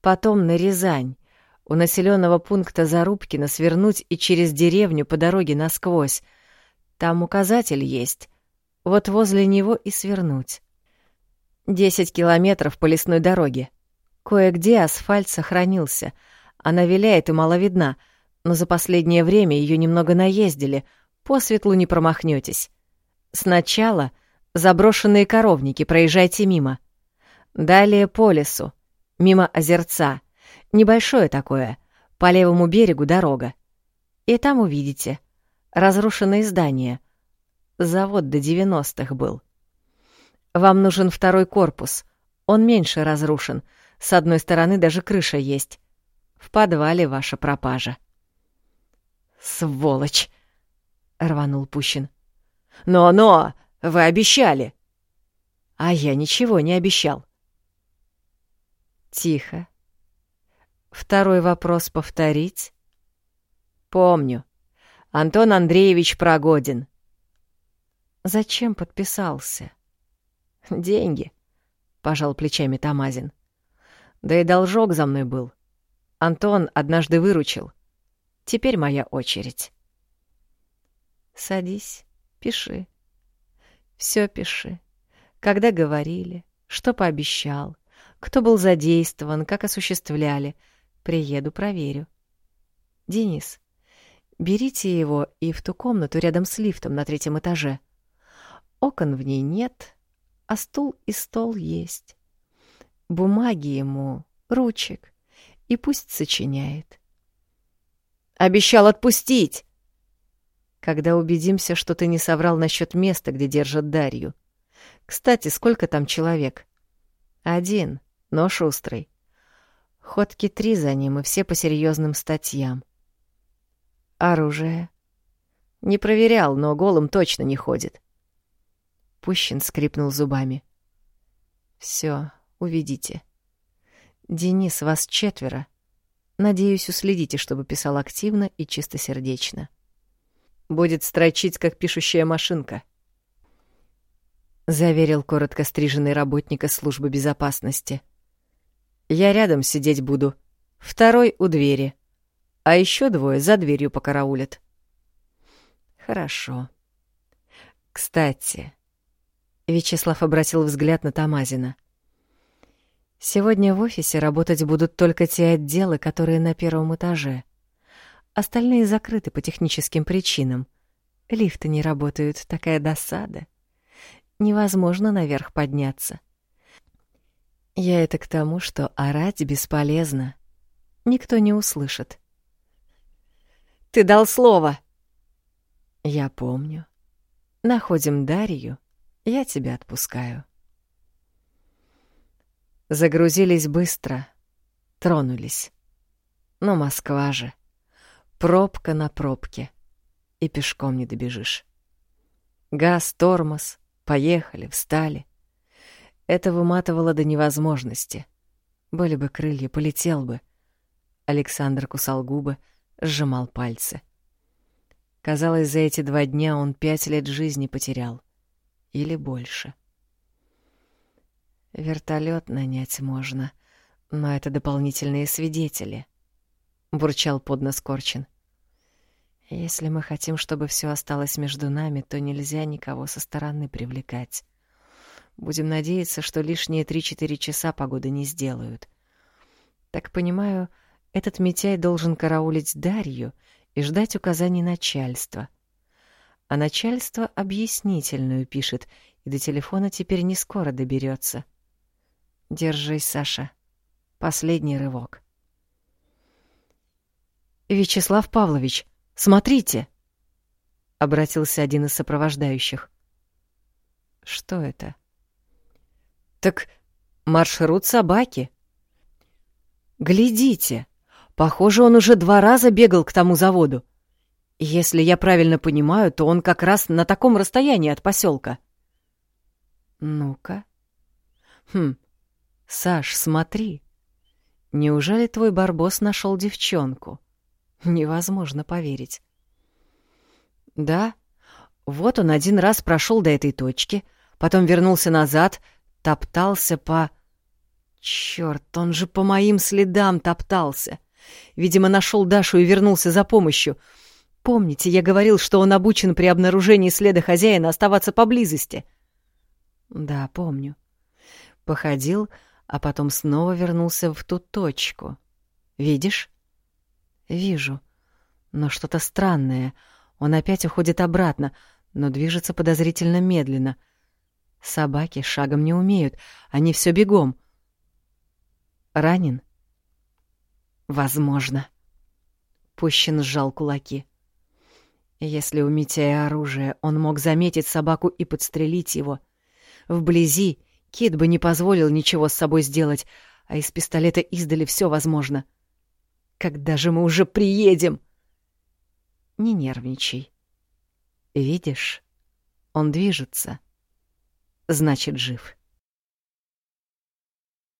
потом на Рязань, у населенного пункта Зарубкина свернуть и через деревню по дороге насквозь. Там указатель есть. Вот возле него и свернуть. Десять километров по лесной дороге. Кое-где асфальт сохранился. Она виляет и мало видна, но за последнее время ее немного наездили. По светлу не промахнетесь. Сначала заброшенные коровники, проезжайте мимо. Далее по лесу, мимо озерца. Небольшое такое, по левому берегу дорога. И там увидите разрушенные здания. Завод до 90-х был. Вам нужен второй корпус. Он меньше разрушен. С одной стороны даже крыша есть. В подвале ваша пропажа. «Сволочь!» — рванул Пущин. «Но-но! Вы обещали!» «А я ничего не обещал». «Тихо. Второй вопрос повторить?» «Помню. Антон Андреевич Прогодин». «Зачем подписался?» «Деньги», — пожал плечами Тамазин. «Да и должок за мной был. Антон однажды выручил. Теперь моя очередь». «Садись, пиши. Все пиши. Когда говорили, что пообещал, кто был задействован, как осуществляли. Приеду, проверю. Денис, берите его и в ту комнату рядом с лифтом на третьем этаже. Окон в ней нет, а стул и стол есть. Бумаги ему, ручек, и пусть сочиняет. «Обещал отпустить!» «Когда убедимся, что ты не соврал насчет места, где держат Дарью. Кстати, сколько там человек?» «Один, но шустрый. Ходки три за ним, и все по серьезным статьям. Оружие?» «Не проверял, но голым точно не ходит. Пущин скрипнул зубами. Все, уведите. Денис, вас четверо. Надеюсь, уследите, чтобы писал активно и чистосердечно. Будет строчить, как пишущая машинка. Заверил коротко стриженный работника службы безопасности. Я рядом сидеть буду. Второй у двери. А еще двое за дверью покараулят. Хорошо. Кстати, Вячеслав обратил взгляд на Тамазина. «Сегодня в офисе работать будут только те отделы, которые на первом этаже. Остальные закрыты по техническим причинам. Лифты не работают, такая досада. Невозможно наверх подняться. Я это к тому, что орать бесполезно. Никто не услышит». «Ты дал слово!» «Я помню. Находим Дарью» Я тебя отпускаю. Загрузились быстро, тронулись. Но Москва же. Пробка на пробке. И пешком не добежишь. Газ, тормоз, поехали, встали. Это выматывало до невозможности. Были бы крылья, полетел бы. Александр кусал губы, сжимал пальцы. Казалось, за эти два дня он пять лет жизни потерял или больше. Вертолет нанять можно, но это дополнительные свидетели, бурчал под нос Корчин. Если мы хотим, чтобы все осталось между нами, то нельзя никого со стороны привлекать. Будем надеяться, что лишние три-четыре часа погоды не сделают. Так понимаю, этот Митяй должен караулить Дарью и ждать указаний начальства а начальство объяснительную пишет, и до телефона теперь не скоро доберется. Держись, Саша. Последний рывок. Вячеслав Павлович, смотрите, обратился один из сопровождающих. Что это? Так маршрут собаки. Глядите, похоже, он уже два раза бегал к тому заводу. Если я правильно понимаю, то он как раз на таком расстоянии от поселка. Ну-ка. Хм. Саш, смотри. Неужели твой барбос нашел девчонку? Невозможно поверить. Да. Вот он один раз прошел до этой точки, потом вернулся назад, топтался по... Черт, он же по моим следам топтался. Видимо, нашел Дашу и вернулся за помощью — Помните, я говорил, что он обучен при обнаружении следа хозяина оставаться поблизости? Да, помню. Походил, а потом снова вернулся в ту точку. Видишь? Вижу. Но что-то странное. Он опять уходит обратно, но движется подозрительно медленно. Собаки шагом не умеют, они все бегом. Ранен? Возможно. Пущин сжал кулаки. Если у Митяя оружие, он мог заметить собаку и подстрелить его. Вблизи Кит бы не позволил ничего с собой сделать, а из пистолета издали все возможно. Когда же мы уже приедем? Не нервничай. Видишь, он движется. Значит, жив.